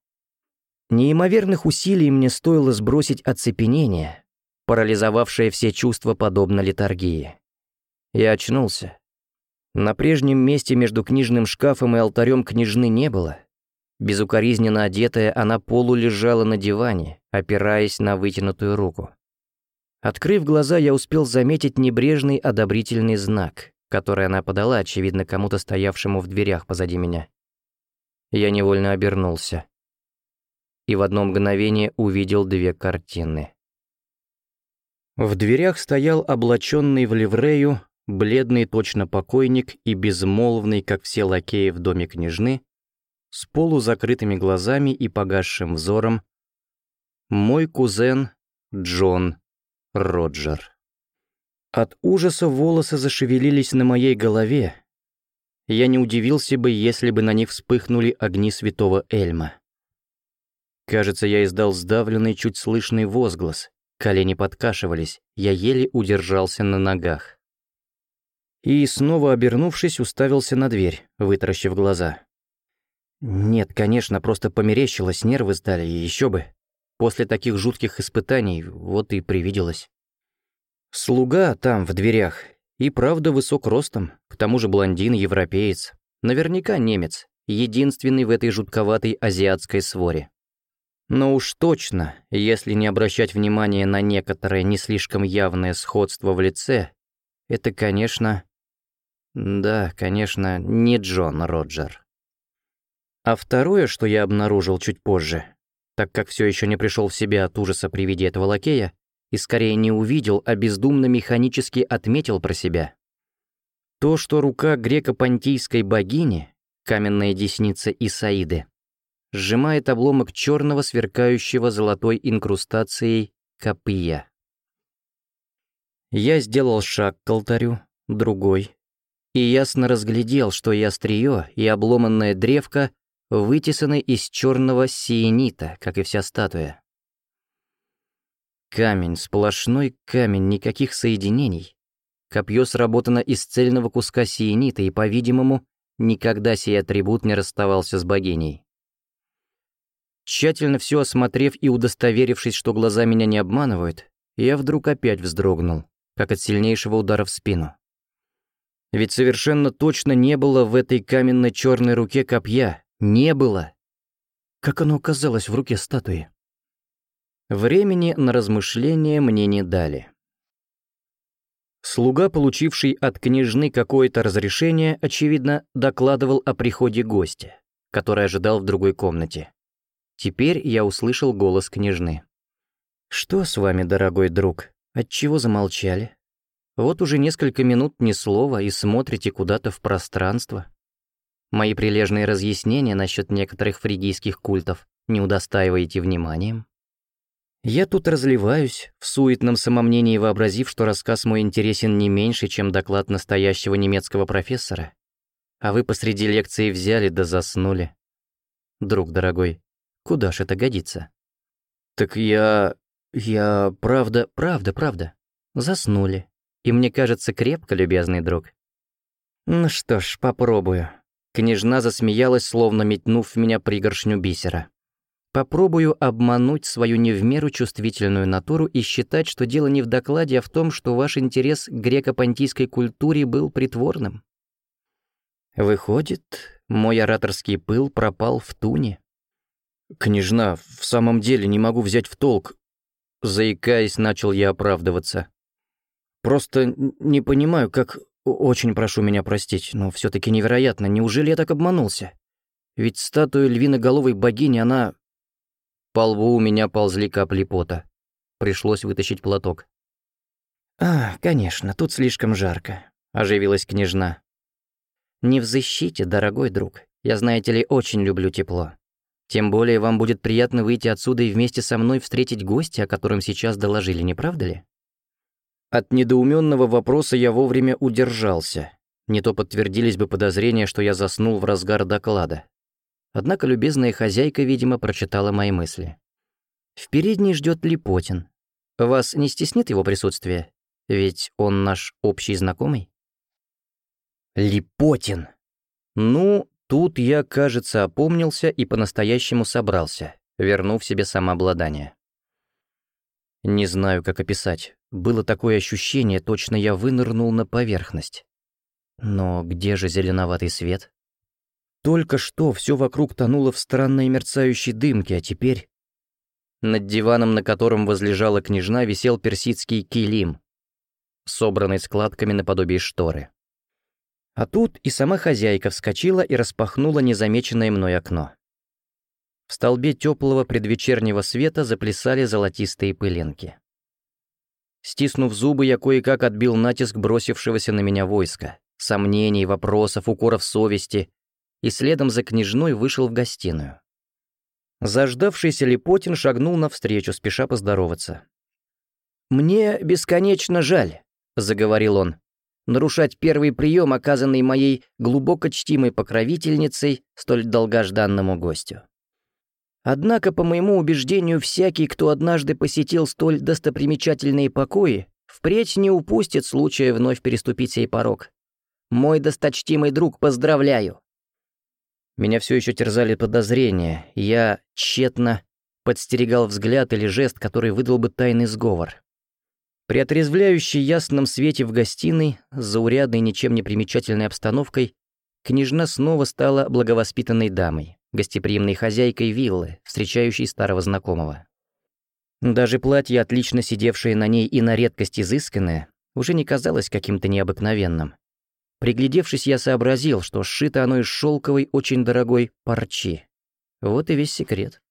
Неимоверных усилий мне стоило сбросить оцепенение, парализовавшее все чувства подобно литургии. Я очнулся. На прежнем месте между книжным шкафом и алтарем княжны не было. Безукоризненно одетая, она полулежала на диване, опираясь на вытянутую руку. Открыв глаза, я успел заметить небрежный одобрительный знак, который она подала, очевидно, кому-то стоявшему в дверях позади меня. Я невольно обернулся. И в одно мгновение увидел две картины. В дверях стоял облаченный в ливрею, бледный точно покойник и безмолвный, как все лакеи в доме княжны, с полузакрытыми глазами и погасшим взором, мой кузен Джон Роджер. От ужаса волосы зашевелились на моей голове, я не удивился бы, если бы на них вспыхнули огни святого Эльма. Кажется, я издал сдавленный, чуть слышный возглас. Колени подкашивались, я еле удержался на ногах. И, снова обернувшись, уставился на дверь, вытаращив глаза. Нет, конечно, просто померещилось, нервы сдали, и еще бы. После таких жутких испытаний вот и привиделось. Слуга там, в дверях, и правда высок ростом, к тому же блондин, европеец. Наверняка немец, единственный в этой жутковатой азиатской своре. Но уж точно, если не обращать внимания на некоторое не слишком явное сходство в лице, это, конечно... Да, конечно, не Джон Роджер. А второе, что я обнаружил чуть позже, так как все еще не пришел в себя от ужаса при виде этого лакея, и скорее не увидел, а бездумно механически отметил про себя. То, что рука греко-понтийской богини, каменная десница Исаиды, сжимает обломок черного сверкающего золотой инкрустацией копья. Я сделал шаг к алтарю, другой, и ясно разглядел, что и острие, и обломанная древко вытесаны из черного сиенита, как и вся статуя. Камень, сплошной камень, никаких соединений. Копье сработано из цельного куска сиенита, и, по-видимому, никогда сей атрибут не расставался с богиней. Тщательно все осмотрев и удостоверившись, что глаза меня не обманывают, я вдруг опять вздрогнул, как от сильнейшего удара в спину. Ведь совершенно точно не было в этой каменной черной руке копья. Не было. Как оно оказалось в руке статуи? Времени на размышления мне не дали. Слуга, получивший от княжны какое-то разрешение, очевидно, докладывал о приходе гостя, который ожидал в другой комнате. Теперь я услышал голос княжны. «Что с вами, дорогой друг? Отчего замолчали? Вот уже несколько минут ни слова и смотрите куда-то в пространство. Мои прилежные разъяснения насчет некоторых фригийских культов не удостаиваете вниманием?» Я тут разливаюсь, в суетном самомнении вообразив, что рассказ мой интересен не меньше, чем доклад настоящего немецкого профессора. А вы посреди лекции взяли да заснули. Друг дорогой, куда ж это годится? Так я... я... правда, правда, правда. Заснули. И мне кажется, крепко, любезный друг. Ну что ж, попробую. Княжна засмеялась, словно метнув в меня пригоршню бисера. Попробую обмануть свою не в меру чувствительную натуру и считать, что дело не в докладе, а в том, что ваш интерес к греко-понтийской культуре был притворным. Выходит, мой ораторский пыл пропал в туне. «Княжна, в самом деле не могу взять в толк», — заикаясь, начал я оправдываться. «Просто не понимаю, как... Очень прошу меня простить, но все таки невероятно, неужели я так обманулся? Ведь статуя львиноголовой богини, она по лбу у меня ползли капли пота. Пришлось вытащить платок. «А, конечно, тут слишком жарко», — оживилась княжна. «Не в защите, дорогой друг. Я, знаете ли, очень люблю тепло. Тем более вам будет приятно выйти отсюда и вместе со мной встретить гостя, о котором сейчас доложили, не правда ли?» От недоуменного вопроса я вовремя удержался. Не то подтвердились бы подозрения, что я заснул в разгар доклада. Однако любезная хозяйка, видимо, прочитала мои мысли. «В передней ждет Липотин. Вас не стеснит его присутствие? Ведь он наш общий знакомый?» «Липотин!» Ну, тут я, кажется, опомнился и по-настоящему собрался, вернув себе самообладание. Не знаю, как описать. Было такое ощущение, точно я вынырнул на поверхность. Но где же зеленоватый свет? Только что все вокруг тонуло в странной мерцающей дымке, а теперь... Над диваном, на котором возлежала княжна, висел персидский килим, собранный складками наподобие шторы. А тут и сама хозяйка вскочила и распахнула незамеченное мной окно. В столбе теплого предвечернего света заплясали золотистые пылинки. Стиснув зубы, я кое-как отбил натиск бросившегося на меня войска. Сомнений, вопросов, укоров совести, и следом за княжной вышел в гостиную. Заждавшийся Лепотин шагнул навстречу, спеша поздороваться. «Мне бесконечно жаль», — заговорил он. Нарушать первый прием, оказанный моей глубоко чтимой покровительницей столь долгожданному гостю. Однако, по моему убеждению, всякий, кто однажды посетил столь достопримечательные покои, впредь не упустит случая вновь переступить сей порог. Мой досточтимый друг, поздравляю!» Меня все еще терзали подозрения, я тщетно подстерегал взгляд или жест, который выдал бы тайный сговор. При отрезвляющей ясном свете в гостиной, с заурядной ничем не примечательной обстановкой, княжна снова стала благовоспитанной дамой, гостеприимной хозяйкой виллы, встречающей старого знакомого. Даже платье, отлично сидевшее на ней и на редкость изысканное, уже не казалось каким-то необыкновенным. Приглядевшись, я сообразил, что сшито оно из шелковой, очень дорогой парчи. Вот и весь секрет.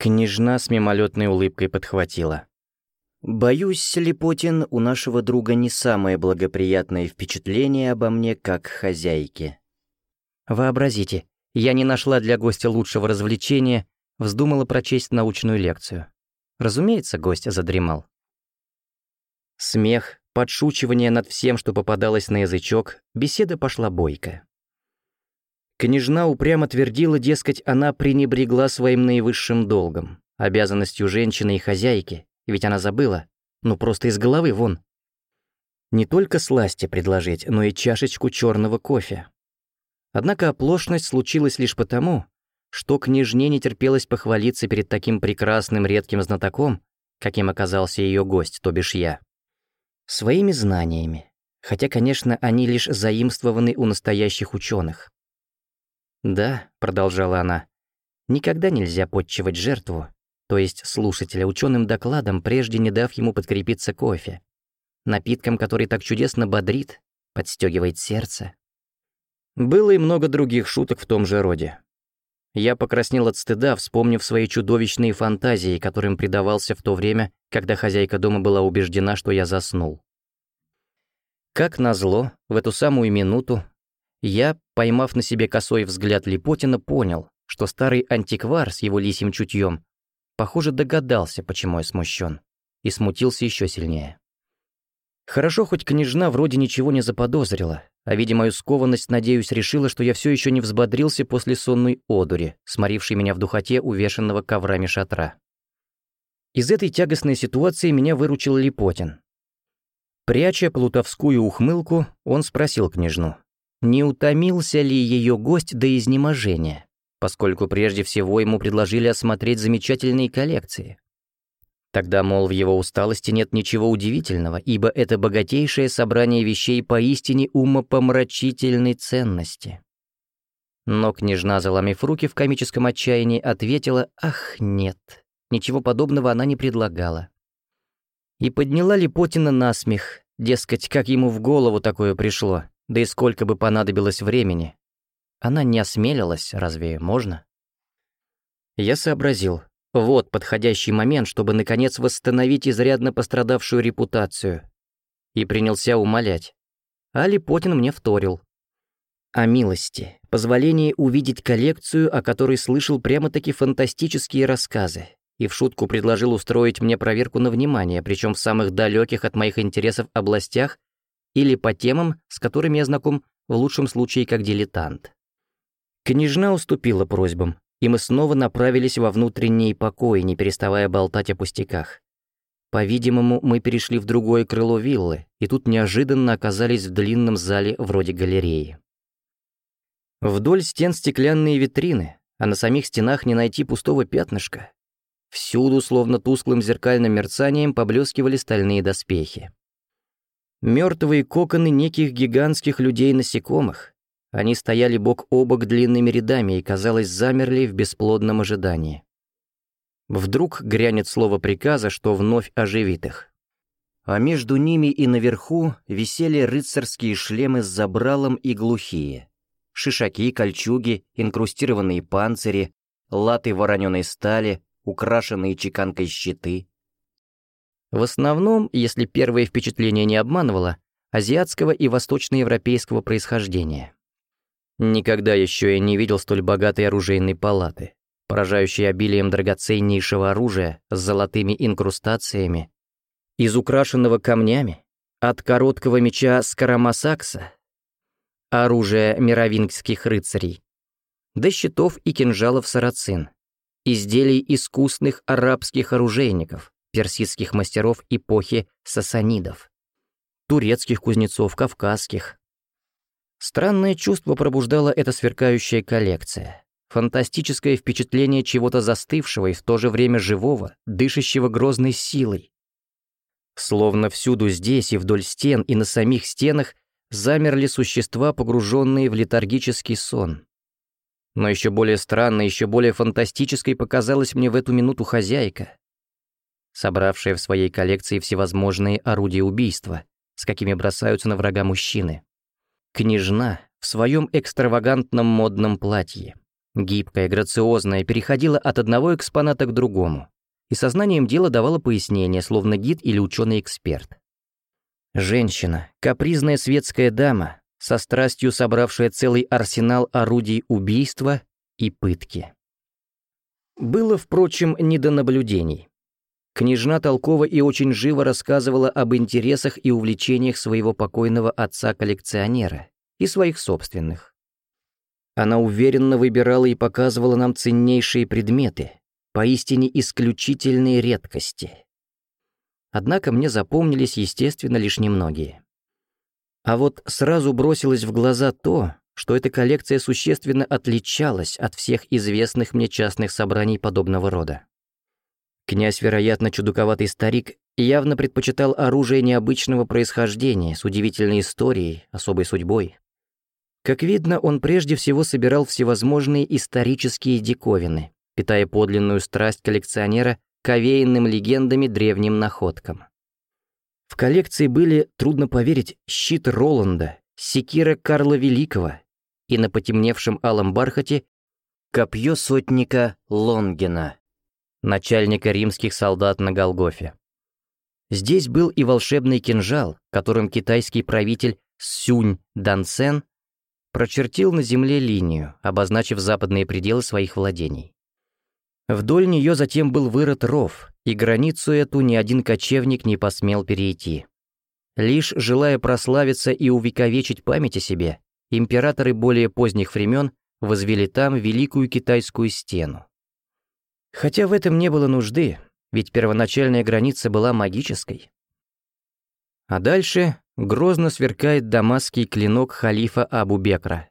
Княжна с мимолетной улыбкой подхватила. «Боюсь, Липотин, у нашего друга не самое благоприятное впечатление обо мне как хозяйке». Вообразите, я не нашла для гостя лучшего развлечения, вздумала прочесть научную лекцию. Разумеется, гость задремал. Смех, подшучивание над всем, что попадалось на язычок, беседа пошла бойко. Княжна упрямо твердила, дескать, она пренебрегла своим наивысшим долгом, обязанностью женщины и хозяйки, ведь она забыла. Ну просто из головы вон. Не только сласти предложить, но и чашечку черного кофе. Однако оплошность случилась лишь потому, что княжне не терпелось похвалиться перед таким прекрасным редким знатоком, каким оказался ее гость, то бишь я. Своими знаниями, хотя, конечно, они лишь заимствованы у настоящих ученых. «Да», — продолжала она, — «никогда нельзя подчивать жертву, то есть слушателя, ученым докладом, прежде не дав ему подкрепиться кофе, напитком, который так чудесно бодрит, подстегивает сердце. Было и много других шуток в том же роде. Я покраснел от стыда, вспомнив свои чудовищные фантазии, которым предавался в то время, когда хозяйка дома была убеждена, что я заснул. Как назло, в эту самую минуту я, поймав на себе косой взгляд Липотина, понял, что старый антиквар с его лисьим чутьем Похоже, догадался, почему я смущен, и смутился еще сильнее. Хорошо, хоть княжна вроде ничего не заподозрила, а, видя мою скованность, надеюсь, решила, что я все еще не взбодрился после сонной одури, сморившей меня в духоте увешанного коврами шатра. Из этой тягостной ситуации меня выручил Липотин. Пряча плутовскую ухмылку, он спросил княжну, не утомился ли ее гость до изнеможения поскольку прежде всего ему предложили осмотреть замечательные коллекции. Тогда, мол, в его усталости нет ничего удивительного, ибо это богатейшее собрание вещей поистине умопомрачительной ценности. Но княжна, заломив руки в комическом отчаянии, ответила «Ах, нет, ничего подобного она не предлагала». И подняла Липотина на смех, дескать, как ему в голову такое пришло, да и сколько бы понадобилось времени, она не осмелилась, разве можно? Я сообразил. Вот подходящий момент, чтобы наконец восстановить изрядно пострадавшую репутацию. И принялся умолять. А Липотин мне вторил. О милости, позволении увидеть коллекцию, о которой слышал прямо-таки фантастические рассказы, и в шутку предложил устроить мне проверку на внимание, причем в самых далеких от моих интересов областях или по темам, с которыми я знаком в лучшем случае как дилетант. Княжна уступила просьбам, и мы снова направились во внутренний покой, не переставая болтать о пустяках. По-видимому, мы перешли в другое крыло виллы, и тут неожиданно оказались в длинном зале вроде галереи. Вдоль стен стеклянные витрины, а на самих стенах не найти пустого пятнышка. Всюду, словно тусклым зеркальным мерцанием, поблескивали стальные доспехи. Мертвые коконы неких гигантских людей-насекомых, они стояли бок о бок длинными рядами и, казалось, замерли в бесплодном ожидании. Вдруг грянет слово приказа, что вновь оживит их. А между ними и наверху висели рыцарские шлемы с забралом и глухие. Шишаки, кольчуги, инкрустированные панцири, латы вороненой стали, украшенные чеканкой щиты. В основном, если первое впечатление не обманывало, азиатского и восточноевропейского происхождения. Никогда еще я не видел столь богатой оружейной палаты, поражающей обилием драгоценнейшего оружия с золотыми инкрустациями, из украшенного камнями, От короткого меча Скоромасакса, оружия мировингских рыцарей, до щитов и кинжалов сарацин, изделий искусных арабских оружейников, персидских мастеров эпохи сасанидов, турецких кузнецов, кавказских. Странное чувство пробуждала эта сверкающая коллекция. Фантастическое впечатление чего-то застывшего и в то же время живого, дышащего грозной силой. Словно всюду здесь и вдоль стен, и на самих стенах замерли существа, погруженные в летаргический сон. Но еще более странной, еще более фантастической показалась мне в эту минуту хозяйка, собравшая в своей коллекции всевозможные орудия убийства, с какими бросаются на врага мужчины. Княжна в своем экстравагантном модном платье, гибкая, грациозная, переходила от одного экспоната к другому и сознанием дела давала пояснение, словно гид или ученый-эксперт. Женщина, капризная светская дама, со страстью собравшая целый арсенал орудий убийства и пытки. Было, впрочем, не до наблюдений. Княжна толково и очень живо рассказывала об интересах и увлечениях своего покойного отца-коллекционера и своих собственных. Она уверенно выбирала и показывала нам ценнейшие предметы, поистине исключительные редкости. Однако мне запомнились, естественно, лишь немногие. А вот сразу бросилось в глаза то, что эта коллекция существенно отличалась от всех известных мне частных собраний подобного рода. Князь, вероятно, чудаковатый старик, явно предпочитал оружие необычного происхождения, с удивительной историей, особой судьбой. Как видно, он прежде всего собирал всевозможные исторические диковины, питая подлинную страсть коллекционера к овеянным легендами древним находкам. В коллекции были, трудно поверить, щит Роланда, секира Карла Великого и на потемневшем алом бархате копье сотника Лонгена, начальника римских солдат на Голгофе. Здесь был и волшебный кинжал, которым китайский правитель Сюнь Дансен прочертил на земле линию, обозначив западные пределы своих владений. Вдоль нее затем был вырыт ров, и границу эту ни один кочевник не посмел перейти. Лишь желая прославиться и увековечить память о себе, императоры более поздних времен возвели там Великую Китайскую стену. Хотя в этом не было нужды, ведь первоначальная граница была магической. А дальше грозно сверкает дамасский клинок халифа Абу-Бекра.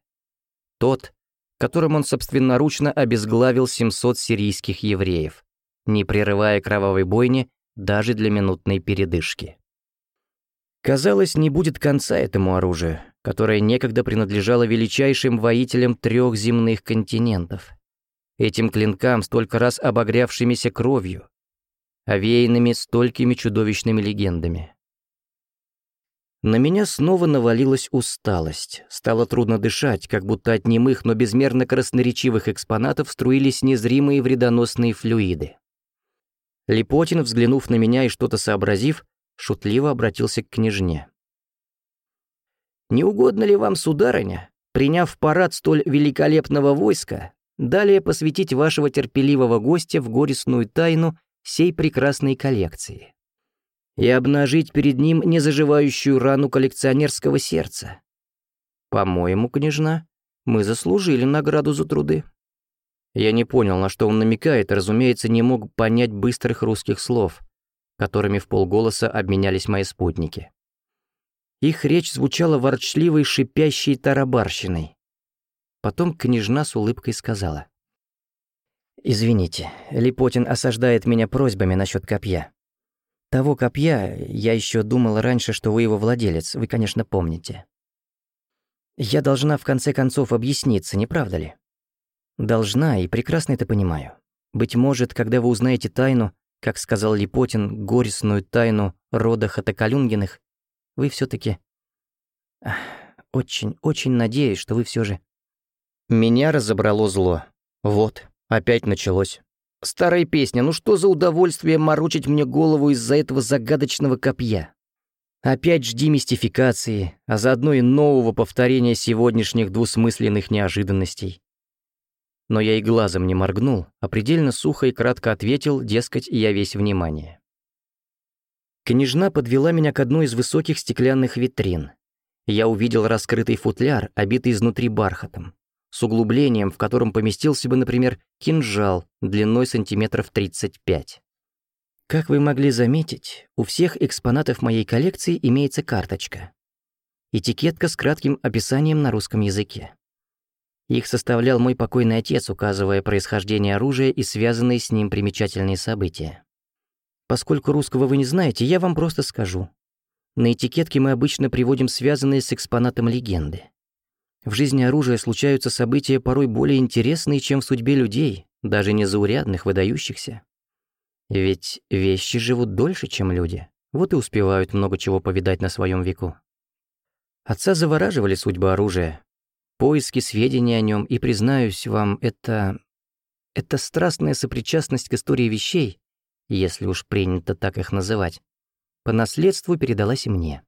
Тот, которым он собственноручно обезглавил 700 сирийских евреев, не прерывая кровавой бойни даже для минутной передышки. Казалось, не будет конца этому оружию, которое некогда принадлежало величайшим воителям трех земных континентов. Этим клинкам, столько раз обогрявшимися кровью, овеянными столькими чудовищными легендами. На меня снова навалилась усталость. Стало трудно дышать, как будто от немых, но безмерно красноречивых экспонатов струились незримые вредоносные флюиды. Липотин, взглянув на меня и что-то сообразив, шутливо обратился к княжне. «Не угодно ли вам, сударыня, приняв парад столь великолепного войска, далее посвятить вашего терпеливого гостя в горестную тайну сей прекрасной коллекции?» и обнажить перед ним незаживающую рану коллекционерского сердца. По-моему, княжна, мы заслужили награду за труды. Я не понял, на что он намекает, разумеется, не мог понять быстрых русских слов, которыми в полголоса обменялись мои спутники. Их речь звучала ворчливой, шипящей тарабарщиной. Потом княжна с улыбкой сказала. «Извините, Липотин осаждает меня просьбами насчет копья. Того копья я еще думал раньше, что вы его владелец, вы, конечно, помните. Я должна в конце концов объясниться, не правда ли? Должна, и прекрасно это понимаю. Быть может, когда вы узнаете тайну, как сказал Липотин, горестную тайну рода Хатакалюнгиных, вы все таки Очень, очень надеюсь, что вы все же... Меня разобрало зло. Вот, опять началось. Старая песня, ну что за удовольствие морочить мне голову из-за этого загадочного копья? Опять жди мистификации, а заодно и нового повторения сегодняшних двусмысленных неожиданностей. Но я и глазом не моргнул, а предельно сухо и кратко ответил, дескать, я весь внимание. Княжна подвела меня к одной из высоких стеклянных витрин. Я увидел раскрытый футляр, обитый изнутри бархатом, с углублением, в котором поместился бы, например, кинжал длиной сантиметров 35. Как вы могли заметить, у всех экспонатов моей коллекции имеется карточка. Этикетка с кратким описанием на русском языке. Их составлял мой покойный отец, указывая происхождение оружия и связанные с ним примечательные события. Поскольку русского вы не знаете, я вам просто скажу. На этикетке мы обычно приводим связанные с экспонатом легенды. В жизни оружия случаются события порой более интересные, чем в судьбе людей, даже незаурядных, выдающихся. Ведь вещи живут дольше, чем люди, вот и успевают много чего повидать на своем веку. Отца завораживали судьбы оружия, поиски сведений о нем, и, признаюсь вам, это... это страстная сопричастность к истории вещей, если уж принято так их называть, по наследству передалась и мне.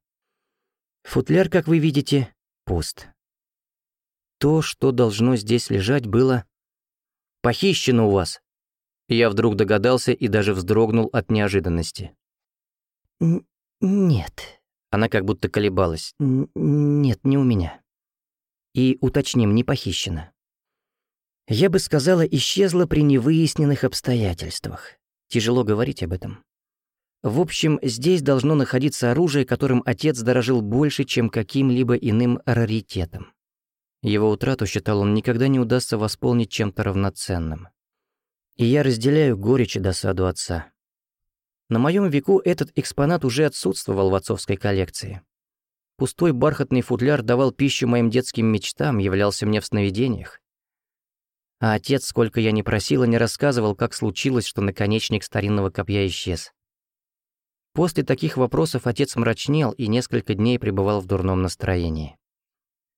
Футляр, как вы видите, пуст. То, что должно здесь лежать, было... «Похищено у вас!» Я вдруг догадался и даже вздрогнул от неожиданности. «Нет». Она как будто колебалась. «Нет, не у меня». И, уточним, не похищено. Я бы сказала, исчезла при невыясненных обстоятельствах. Тяжело говорить об этом. В общем, здесь должно находиться оружие, которым отец дорожил больше, чем каким-либо иным раритетом. Его утрату, считал он, никогда не удастся восполнить чем-то равноценным. И я разделяю горечь и досаду отца. На моем веку этот экспонат уже отсутствовал в отцовской коллекции. Пустой бархатный футляр давал пищу моим детским мечтам, являлся мне в сновидениях. А отец, сколько я не просила, не рассказывал, как случилось, что наконечник старинного копья исчез. После таких вопросов отец мрачнел и несколько дней пребывал в дурном настроении.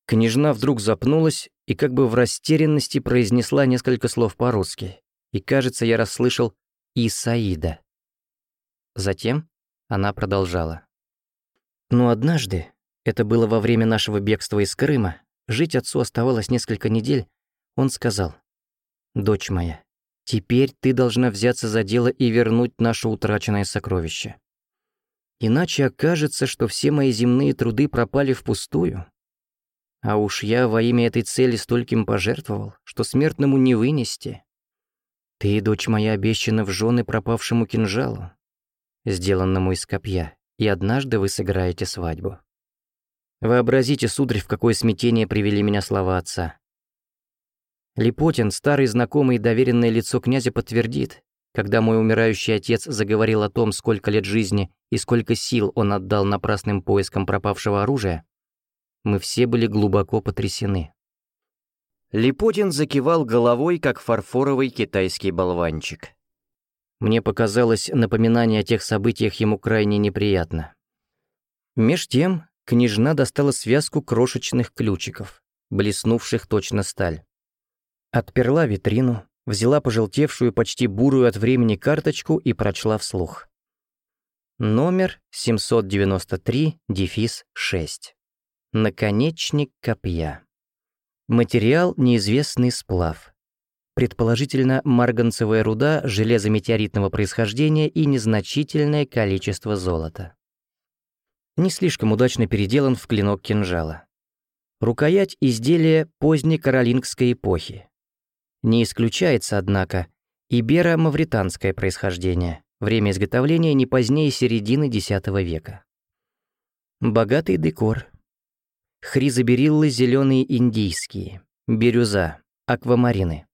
Княжна вдруг запнулась и как бы в растерянности произнесла несколько слов по-русски. И, кажется, я расслышал «Исаида». Затем она продолжала. Но однажды, это было во время нашего бегства из Крыма. Жить отцу оставалось несколько недель. Он сказал, «Дочь моя, теперь ты должна взяться за дело и вернуть наше утраченное сокровище. Иначе окажется, что все мои земные труды пропали впустую. А уж я во имя этой цели стольким пожертвовал, что смертному не вынести. Ты, дочь моя, обещана в жены пропавшему кинжалу, сделанному из копья, и однажды вы сыграете свадьбу. Вообразите, сударь, в какое смятение привели меня слова отца. Липотин, старый знакомый и доверенное лицо князя, подтвердит, когда мой умирающий отец заговорил о том, сколько лет жизни и сколько сил он отдал напрасным поискам пропавшего оружия, мы все были глубоко потрясены. Липотин закивал головой, как фарфоровый китайский болванчик. Мне показалось, напоминание о тех событиях ему крайне неприятно. Меж тем, Княжна достала связку крошечных ключиков, блеснувших точно сталь. Отперла витрину, взяла пожелтевшую, почти бурую от времени карточку и прочла вслух. Номер 793, дефис 6. Наконечник копья. Материал неизвестный сплав. Предположительно, марганцевая руда, железо метеоритного происхождения и незначительное количество золота не слишком удачно переделан в клинок кинжала. Рукоять изделия поздней каролингской эпохи. Не исключается, однако, иберо-мавританское происхождение, время изготовления не позднее середины X века. Богатый декор. Хризобериллы зеленые индийские, бирюза, аквамарины,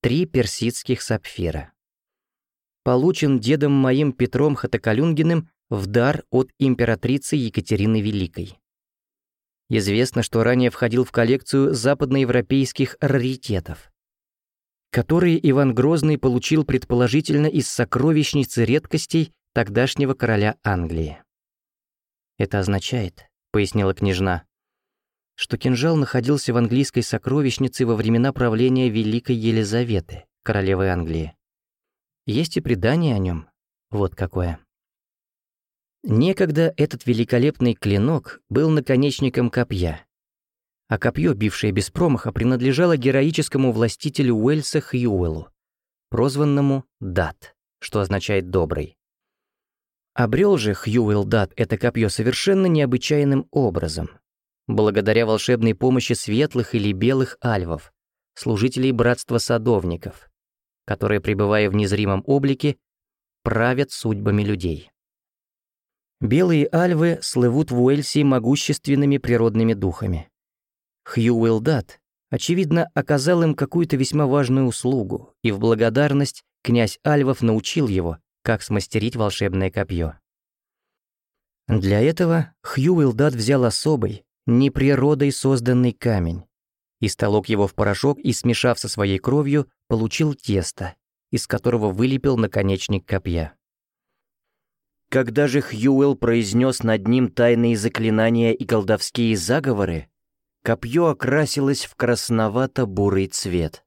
три персидских сапфира. Получен дедом моим Петром Хатакалюнгиным в дар от императрицы Екатерины Великой. Известно, что ранее входил в коллекцию западноевропейских раритетов, которые Иван Грозный получил предположительно из сокровищницы редкостей тогдашнего короля Англии. «Это означает», — пояснила княжна, что кинжал находился в английской сокровищнице во времена правления Великой Елизаветы, королевы Англии. Есть и предание о нем, вот какое. Некогда этот великолепный клинок был наконечником копья, а копье, бившее без промаха, принадлежало героическому властителю Уэльса Хьюэлу, прозванному Дат, что означает «добрый». Обрел же Хьюэлдат это копье совершенно необычайным образом, благодаря волшебной помощи светлых или белых альвов, служителей братства садовников, которые, пребывая в незримом облике, правят судьбами людей. Белые альвы слывут в Уэльсе могущественными природными духами. Хьюэлдат, очевидно, оказал им какую-то весьма важную услугу, и в благодарность князь Альвов научил его, как смастерить волшебное копье. Для этого Хьюэлдат взял особый, не природой созданный камень, истолок его в порошок и, смешав со своей кровью, получил тесто, из которого вылепил наконечник копья. Когда же Хьюэлл произнес над ним тайные заклинания и колдовские заговоры, копье окрасилось в красновато-бурый цвет,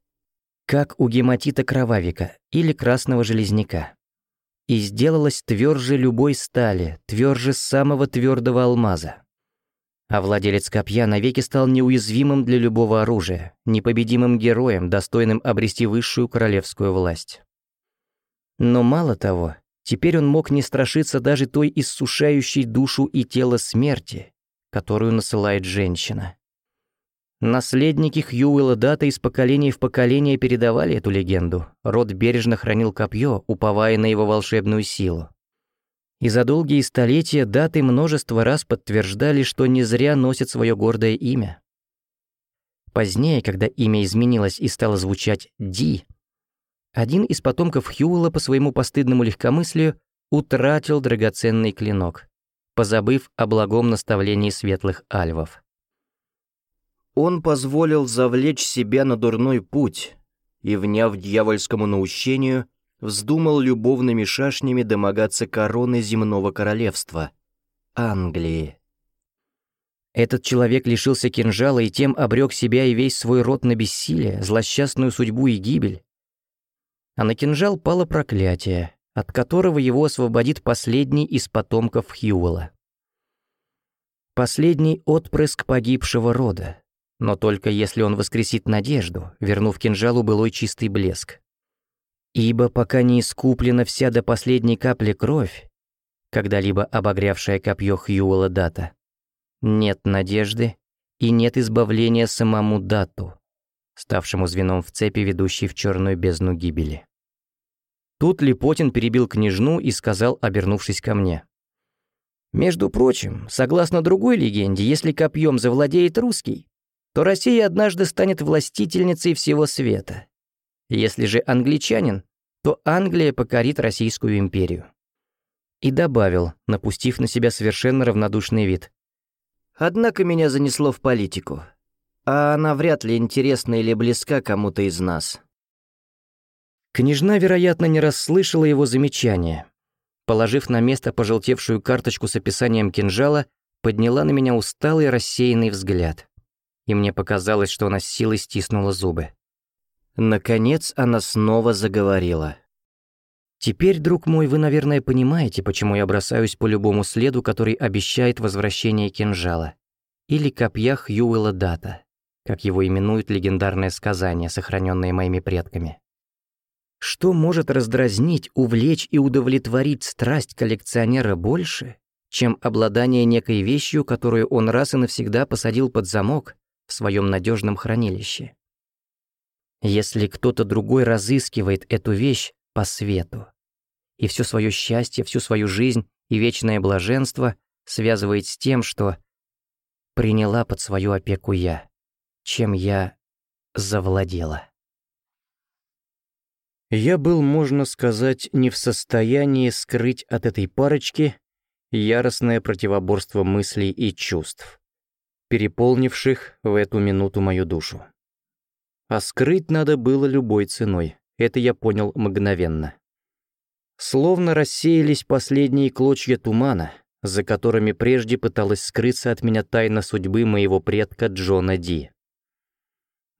как у гематита кровавика или красного железняка, и сделалось тверже любой стали, тверже самого твердого алмаза. А владелец копья навеки стал неуязвимым для любого оружия, непобедимым героем, достойным обрести высшую королевскую власть. Но мало того, теперь он мог не страшиться даже той иссушающей душу и тело смерти, которую насылает женщина. Наследники Хьюэлла Дата из поколения в поколение передавали эту легенду. Род бережно хранил копье, уповая на его волшебную силу. И за долгие столетия даты множество раз подтверждали, что не зря носят свое гордое имя. Позднее, когда имя изменилось и стало звучать «Ди», один из потомков Хьюэлла по своему постыдному легкомыслию утратил драгоценный клинок, позабыв о благом наставлении светлых альвов. Он позволил завлечь себя на дурной путь и, вняв дьявольскому наущению, вздумал любовными шашнями домогаться короны земного королевства — Англии. Этот человек лишился кинжала и тем обрек себя и весь свой род на бессилие, злосчастную судьбу и гибель. А на кинжал пало проклятие, от которого его освободит последний из потомков Хьюэлла. Последний отпрыск погибшего рода, но только если он воскресит надежду, вернув кинжалу былой чистый блеск. Ибо пока не искуплена вся до последней капли кровь, когда-либо обогрявшая копье Хьюэлла Дата, нет надежды и нет избавления самому Дату, ставшему звеном в цепи, ведущей в черную бездну гибели. Тут Липотин перебил княжну и сказал, обернувшись ко мне. «Между прочим, согласно другой легенде, если копьем завладеет русский, то Россия однажды станет властительницей всего света. Если же англичанин, то Англия покорит Российскую империю. И добавил, напустив на себя совершенно равнодушный вид. «Однако меня занесло в политику, а она вряд ли интересна или близка кому-то из нас». Княжна, вероятно, не расслышала его замечания. Положив на место пожелтевшую карточку с описанием кинжала, подняла на меня усталый рассеянный взгляд. И мне показалось, что она с силой стиснула зубы. Наконец она снова заговорила. «Теперь, друг мой, вы, наверное, понимаете, почему я бросаюсь по любому следу, который обещает возвращение кинжала. Или копья Хьюэлла Дата, как его именует легендарное сказание, сохраненное моими предками. Что может раздразнить, увлечь и удовлетворить страсть коллекционера больше, чем обладание некой вещью, которую он раз и навсегда посадил под замок в своем надежном хранилище? Если кто-то другой разыскивает эту вещь по свету, и все свое счастье, всю свою жизнь и вечное блаженство связывает с тем, что приняла под свою опеку я, чем я завладела. Я был, можно сказать, не в состоянии скрыть от этой парочки яростное противоборство мыслей и чувств, переполнивших в эту минуту мою душу. А скрыть надо было любой ценой, это я понял мгновенно. Словно рассеялись последние клочья тумана, за которыми прежде пыталась скрыться от меня тайна судьбы моего предка Джона Ди.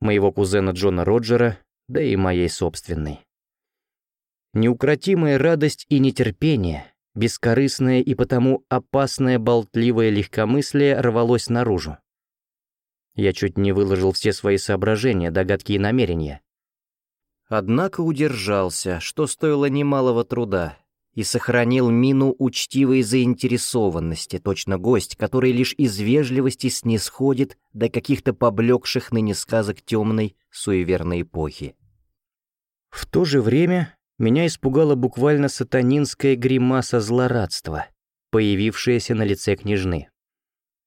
Моего кузена Джона Роджера, да и моей собственной. Неукротимая радость и нетерпение, бескорыстное и потому опасное болтливое легкомыслие рвалось наружу. Я чуть не выложил все свои соображения, догадки и намерения. Однако удержался, что стоило немалого труда, и сохранил мину учтивой заинтересованности, точно гость, который лишь из вежливости снисходит до каких-то поблекших ныне сказок темной, суеверной эпохи. В то же время меня испугала буквально сатанинская гримаса злорадства, появившаяся на лице княжны.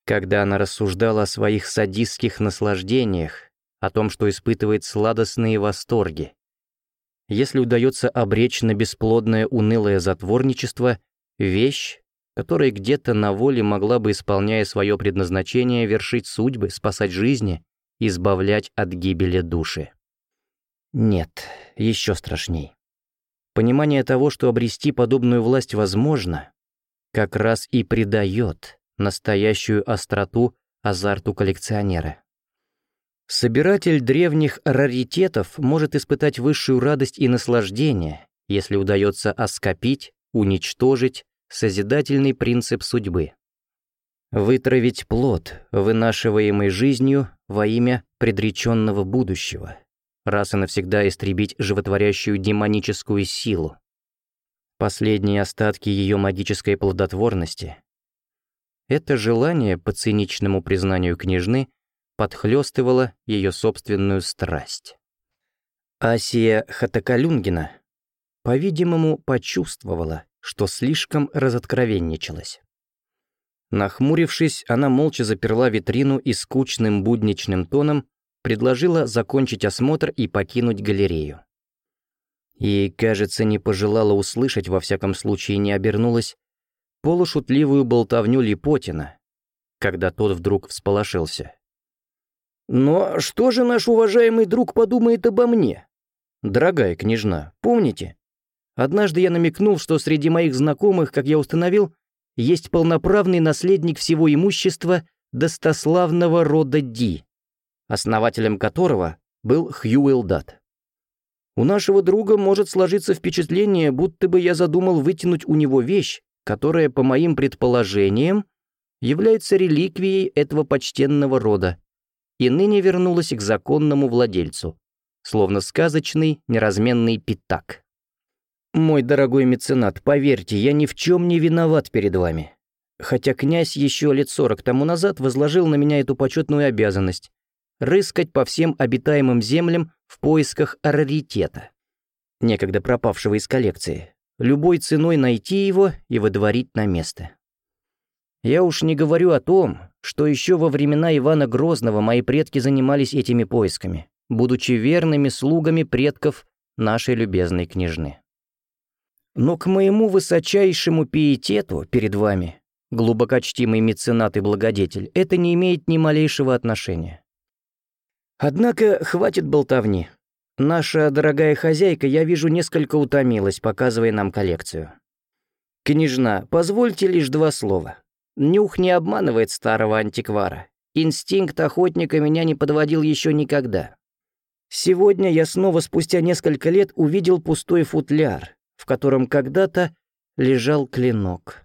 Когда она рассуждала о своих садистских наслаждениях, о том, что испытывает сладостные восторги, если удается обречь на бесплодное унылое затворничество вещь, которая где-то на воле могла бы, исполняя свое предназначение, вершить судьбы, спасать жизни, избавлять от гибели души. Нет, еще страшней. Понимание того, что обрести подобную власть возможно, как раз и придает настоящую остроту азарту коллекционера. Собиратель древних раритетов может испытать высшую радость и наслаждение, если удается оскопить, уничтожить созидательный принцип судьбы. Вытравить плод, вынашиваемый жизнью во имя предреченного будущего, раз и навсегда истребить животворящую демоническую силу. Последние остатки ее магической плодотворности. Это желание, по циничному признанию княжны, подхлёстывала ее собственную страсть. Асия Хатакалюнгина, по-видимому, почувствовала, что слишком разоткровенничалась. Нахмурившись, она молча заперла витрину и скучным будничным тоном предложила закончить осмотр и покинуть галерею. И, кажется, не пожелала услышать, во всяком случае не обернулась, полушутливую болтовню Липотина, когда тот вдруг всполошился. Но что же наш уважаемый друг подумает обо мне? Дорогая княжна, помните? Однажды я намекнул, что среди моих знакомых, как я установил, есть полноправный наследник всего имущества достославного рода Ди, основателем которого был Хьюэлл Дат. У нашего друга может сложиться впечатление, будто бы я задумал вытянуть у него вещь, которая, по моим предположениям, является реликвией этого почтенного рода и ныне вернулась к законному владельцу, словно сказочный неразменный пятак. «Мой дорогой меценат, поверьте, я ни в чем не виноват перед вами. Хотя князь еще лет сорок тому назад возложил на меня эту почетную обязанность — рыскать по всем обитаемым землям в поисках раритета, некогда пропавшего из коллекции, любой ценой найти его и выдворить на место. Я уж не говорю о том, что еще во времена Ивана Грозного мои предки занимались этими поисками, будучи верными слугами предков нашей любезной княжны. Но к моему высочайшему пиетету перед вами, глубокочтимый меценат и благодетель, это не имеет ни малейшего отношения. Однако хватит болтовни. Наша дорогая хозяйка, я вижу, несколько утомилась, показывая нам коллекцию. Княжна, позвольте лишь два слова. Нюх не обманывает старого антиквара. Инстинкт охотника меня не подводил еще никогда. Сегодня я снова спустя несколько лет увидел пустой футляр, в котором когда-то лежал клинок.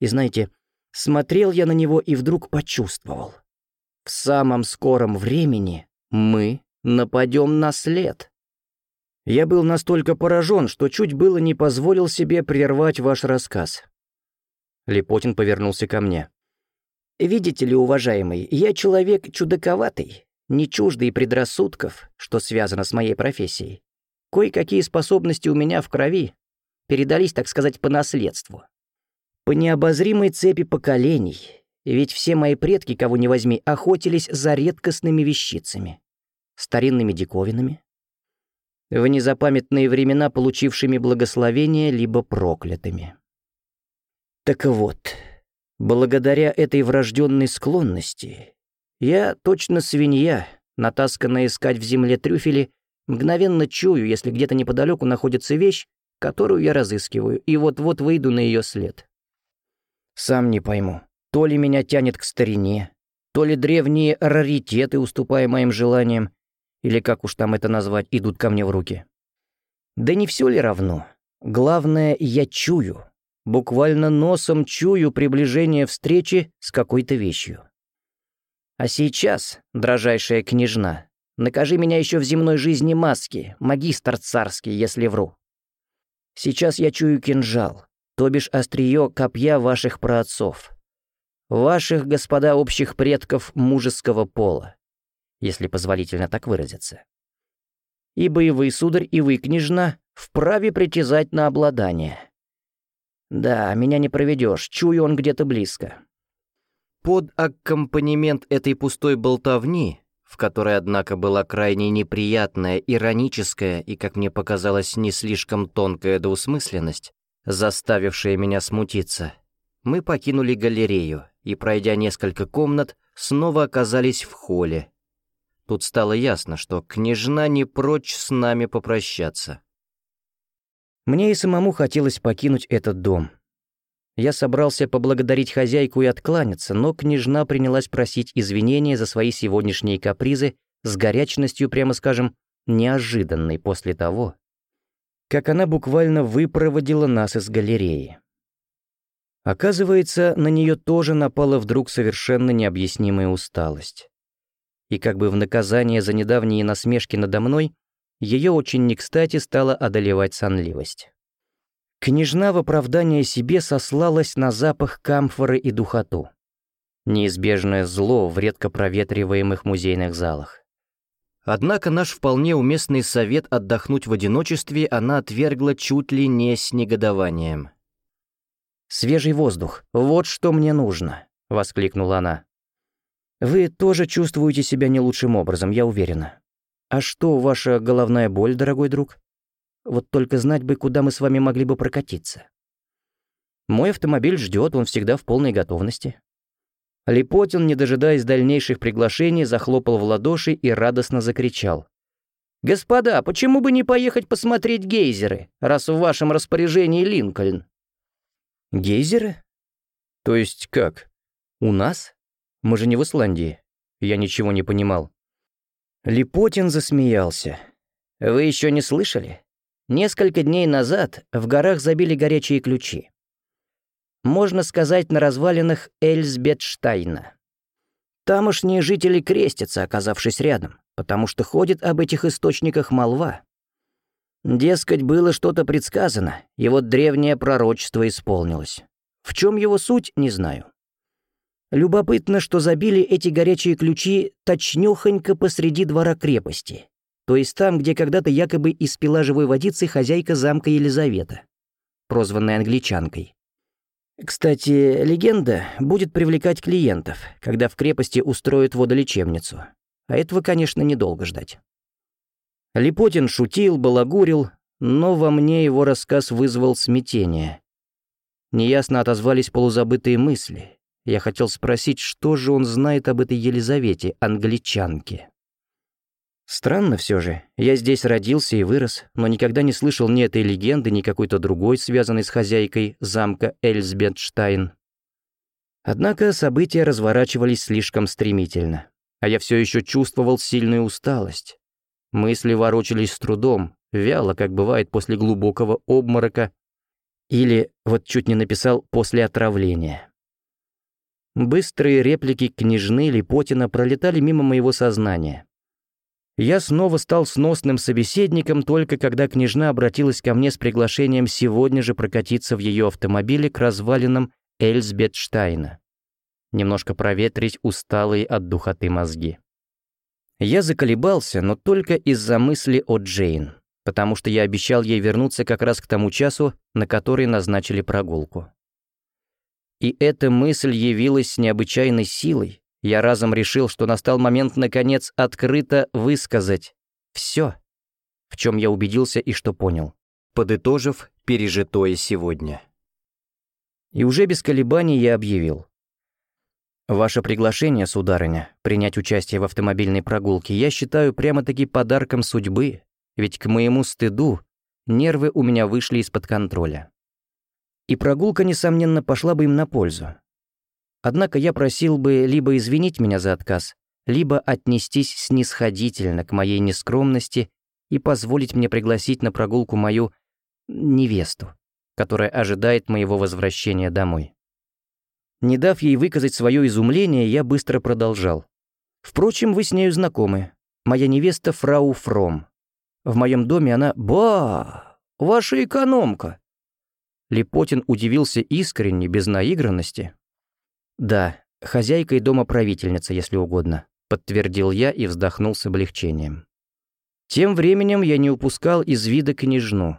И знаете, смотрел я на него и вдруг почувствовал. В самом скором времени мы нападем на след. Я был настолько поражен, что чуть было не позволил себе прервать ваш рассказ. Лепотин повернулся ко мне. «Видите ли, уважаемый, я человек чудаковатый, не чуждый предрассудков, что связано с моей профессией. Кое-какие способности у меня в крови передались, так сказать, по наследству. По необозримой цепи поколений, ведь все мои предки, кого не возьми, охотились за редкостными вещицами, старинными диковинами, в незапамятные времена получившими благословение либо проклятыми. Так вот, благодаря этой врожденной склонности, я точно свинья, натасканная искать в земле трюфели, мгновенно чую, если где-то неподалеку находится вещь, которую я разыскиваю, и вот-вот выйду на ее след. Сам не пойму, то ли меня тянет к старине, то ли древние раритеты, уступая моим желаниям, или как уж там это назвать, идут ко мне в руки. Да не все ли равно? Главное, я чую, Буквально носом чую приближение встречи с какой-то вещью. А сейчас, дрожайшая княжна, накажи меня еще в земной жизни маски, магистр царский, если вру. Сейчас я чую кинжал, то бишь острие копья ваших праотцов. Ваших, господа общих предков мужеского пола, если позволительно так выразиться. Ибо и вы, сударь, и вы, княжна, вправе притязать на обладание. Да, меня не проведешь, чую он где-то близко. Под аккомпанемент этой пустой болтовни, в которой, однако, была крайне неприятная, ироническая и, как мне показалось, не слишком тонкая двусмысленность, заставившая меня смутиться, мы покинули галерею и, пройдя несколько комнат, снова оказались в холле. Тут стало ясно, что княжна не прочь с нами попрощаться. Мне и самому хотелось покинуть этот дом, я собрался поблагодарить хозяйку и откланяться, но княжна принялась просить извинения за свои сегодняшние капризы с горячностью, прямо скажем, неожиданной после того, как она буквально выпроводила нас из галереи. Оказывается, на нее тоже напала вдруг совершенно необъяснимая усталость. И как бы в наказание за недавние насмешки надо мной, ее очень не кстати стала одолевать сонливость. Княжна в оправдание себе сослалась на запах камфоры и духоту. Неизбежное зло в редко проветриваемых музейных залах. Однако наш вполне уместный совет отдохнуть в одиночестве она отвергла чуть ли не с негодованием. «Свежий воздух, вот что мне нужно», — воскликнула она. «Вы тоже чувствуете себя не лучшим образом, я уверена. А что ваша головная боль, дорогой друг?» Вот только знать бы, куда мы с вами могли бы прокатиться. Мой автомобиль ждет, он всегда в полной готовности. Липотин, не дожидаясь дальнейших приглашений, захлопал в ладоши и радостно закричал. «Господа, почему бы не поехать посмотреть гейзеры, раз в вашем распоряжении Линкольн?» «Гейзеры? То есть как? У нас? Мы же не в Исландии». Я ничего не понимал. Липотин засмеялся. «Вы еще не слышали? Несколько дней назад в горах забили горячие ключи. Можно сказать, на развалинах Эльсбетштайна. Тамошние жители крестятся, оказавшись рядом, потому что ходит об этих источниках молва. Дескать, было что-то предсказано, и вот древнее пророчество исполнилось. В чем его суть, не знаю. Любопытно, что забили эти горячие ключи точнёхонько посреди двора крепости, то есть там, где когда-то якобы испила живой водицей хозяйка замка Елизавета, прозванная англичанкой. Кстати, легенда будет привлекать клиентов, когда в крепости устроят водолечебницу. А этого, конечно, недолго ждать. Липотин шутил, балагурил, но во мне его рассказ вызвал смятение. Неясно отозвались полузабытые мысли. Я хотел спросить, что же он знает об этой Елизавете, англичанке. Странно все же. Я здесь родился и вырос, но никогда не слышал ни этой легенды, ни какой-то другой, связанной с хозяйкой замка Эльсбетштайн. Однако события разворачивались слишком стремительно, а я все еще чувствовал сильную усталость. Мысли ворочались с трудом, вяло, как бывает после глубокого обморока, или, вот чуть не написал, после отравления. Быстрые реплики княжны Липотина пролетали мимо моего сознания. Я снова стал сносным собеседником только когда княжна обратилась ко мне с приглашением сегодня же прокатиться в ее автомобиле к развалинам Эльсбетштайна. Немножко проветрить усталые от духоты мозги. Я заколебался, но только из-за мысли о Джейн, потому что я обещал ей вернуться как раз к тому часу, на который назначили прогулку. И эта мысль явилась с необычайной силой, я разом решил, что настал момент, наконец, открыто высказать все, в чем я убедился и что понял, подытожив пережитое сегодня. И уже без колебаний я объявил. Ваше приглашение, сударыня, принять участие в автомобильной прогулке я считаю прямо-таки подарком судьбы, ведь к моему стыду нервы у меня вышли из-под контроля. И прогулка, несомненно, пошла бы им на пользу. Однако я просил бы либо извинить меня за отказ, либо отнестись снисходительно к моей нескромности и позволить мне пригласить на прогулку мою невесту, которая ожидает моего возвращения домой. Не дав ей выказать свое изумление, я быстро продолжал. «Впрочем, вы с нею знакомы. Моя невеста фрау Фром. В моем доме она... Ба! ваша экономка». Липотин удивился искренне, без наигранности. «Да, хозяйка и домоправительница, если угодно», — подтвердил я и вздохнул с облегчением. Тем временем я не упускал из вида княжну.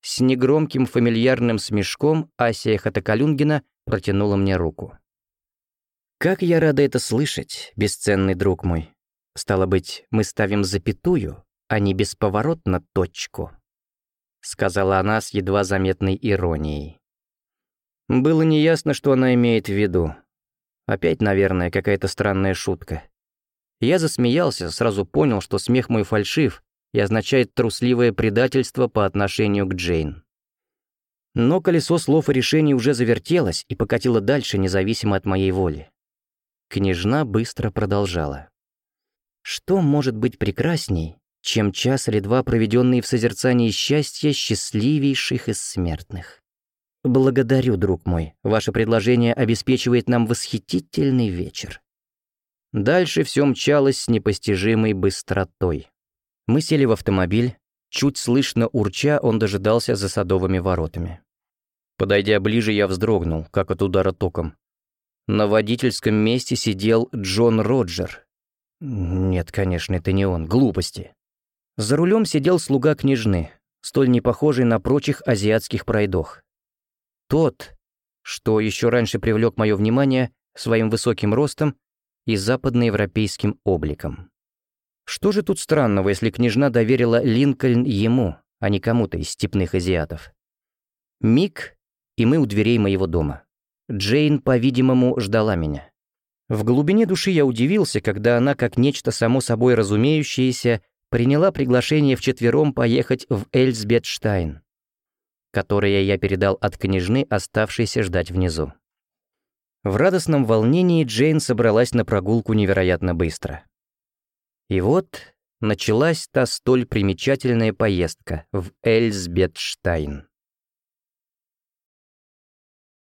С негромким фамильярным смешком Асия Хатакалюнгина протянула мне руку. «Как я рада это слышать, бесценный друг мой. Стало быть, мы ставим запятую, а не бесповоротно точку», — сказала она с едва заметной иронией. Было неясно, что она имеет в виду. Опять, наверное, какая-то странная шутка. Я засмеялся, сразу понял, что смех мой фальшив и означает трусливое предательство по отношению к Джейн. Но колесо слов и решений уже завертелось и покатило дальше, независимо от моей воли. Княжна быстро продолжала. Что может быть прекрасней, чем час или два, проведенные в созерцании счастья счастливейших из смертных? Благодарю, друг мой, ваше предложение обеспечивает нам восхитительный вечер. Дальше все мчалось с непостижимой быстротой. Мы сели в автомобиль, чуть слышно урча он дожидался за садовыми воротами. Подойдя ближе, я вздрогнул, как от удара током. На водительском месте сидел Джон Роджер. Нет, конечно, это не он, глупости. За рулем сидел слуга княжны, столь не похожий на прочих азиатских пройдох. Тот, что еще раньше привлек мое внимание своим высоким ростом и западноевропейским обликом. Что же тут странного, если княжна доверила Линкольн ему, а не кому-то из степных азиатов? Миг, и мы у дверей моего дома. Джейн, по-видимому, ждала меня. В глубине души я удивился, когда она, как нечто само собой разумеющееся, приняла приглашение вчетвером поехать в Эльсбетштайн, которое я передал от княжны, оставшейся ждать внизу. В радостном волнении Джейн собралась на прогулку невероятно быстро. И вот началась та столь примечательная поездка в Эльсбетштайн.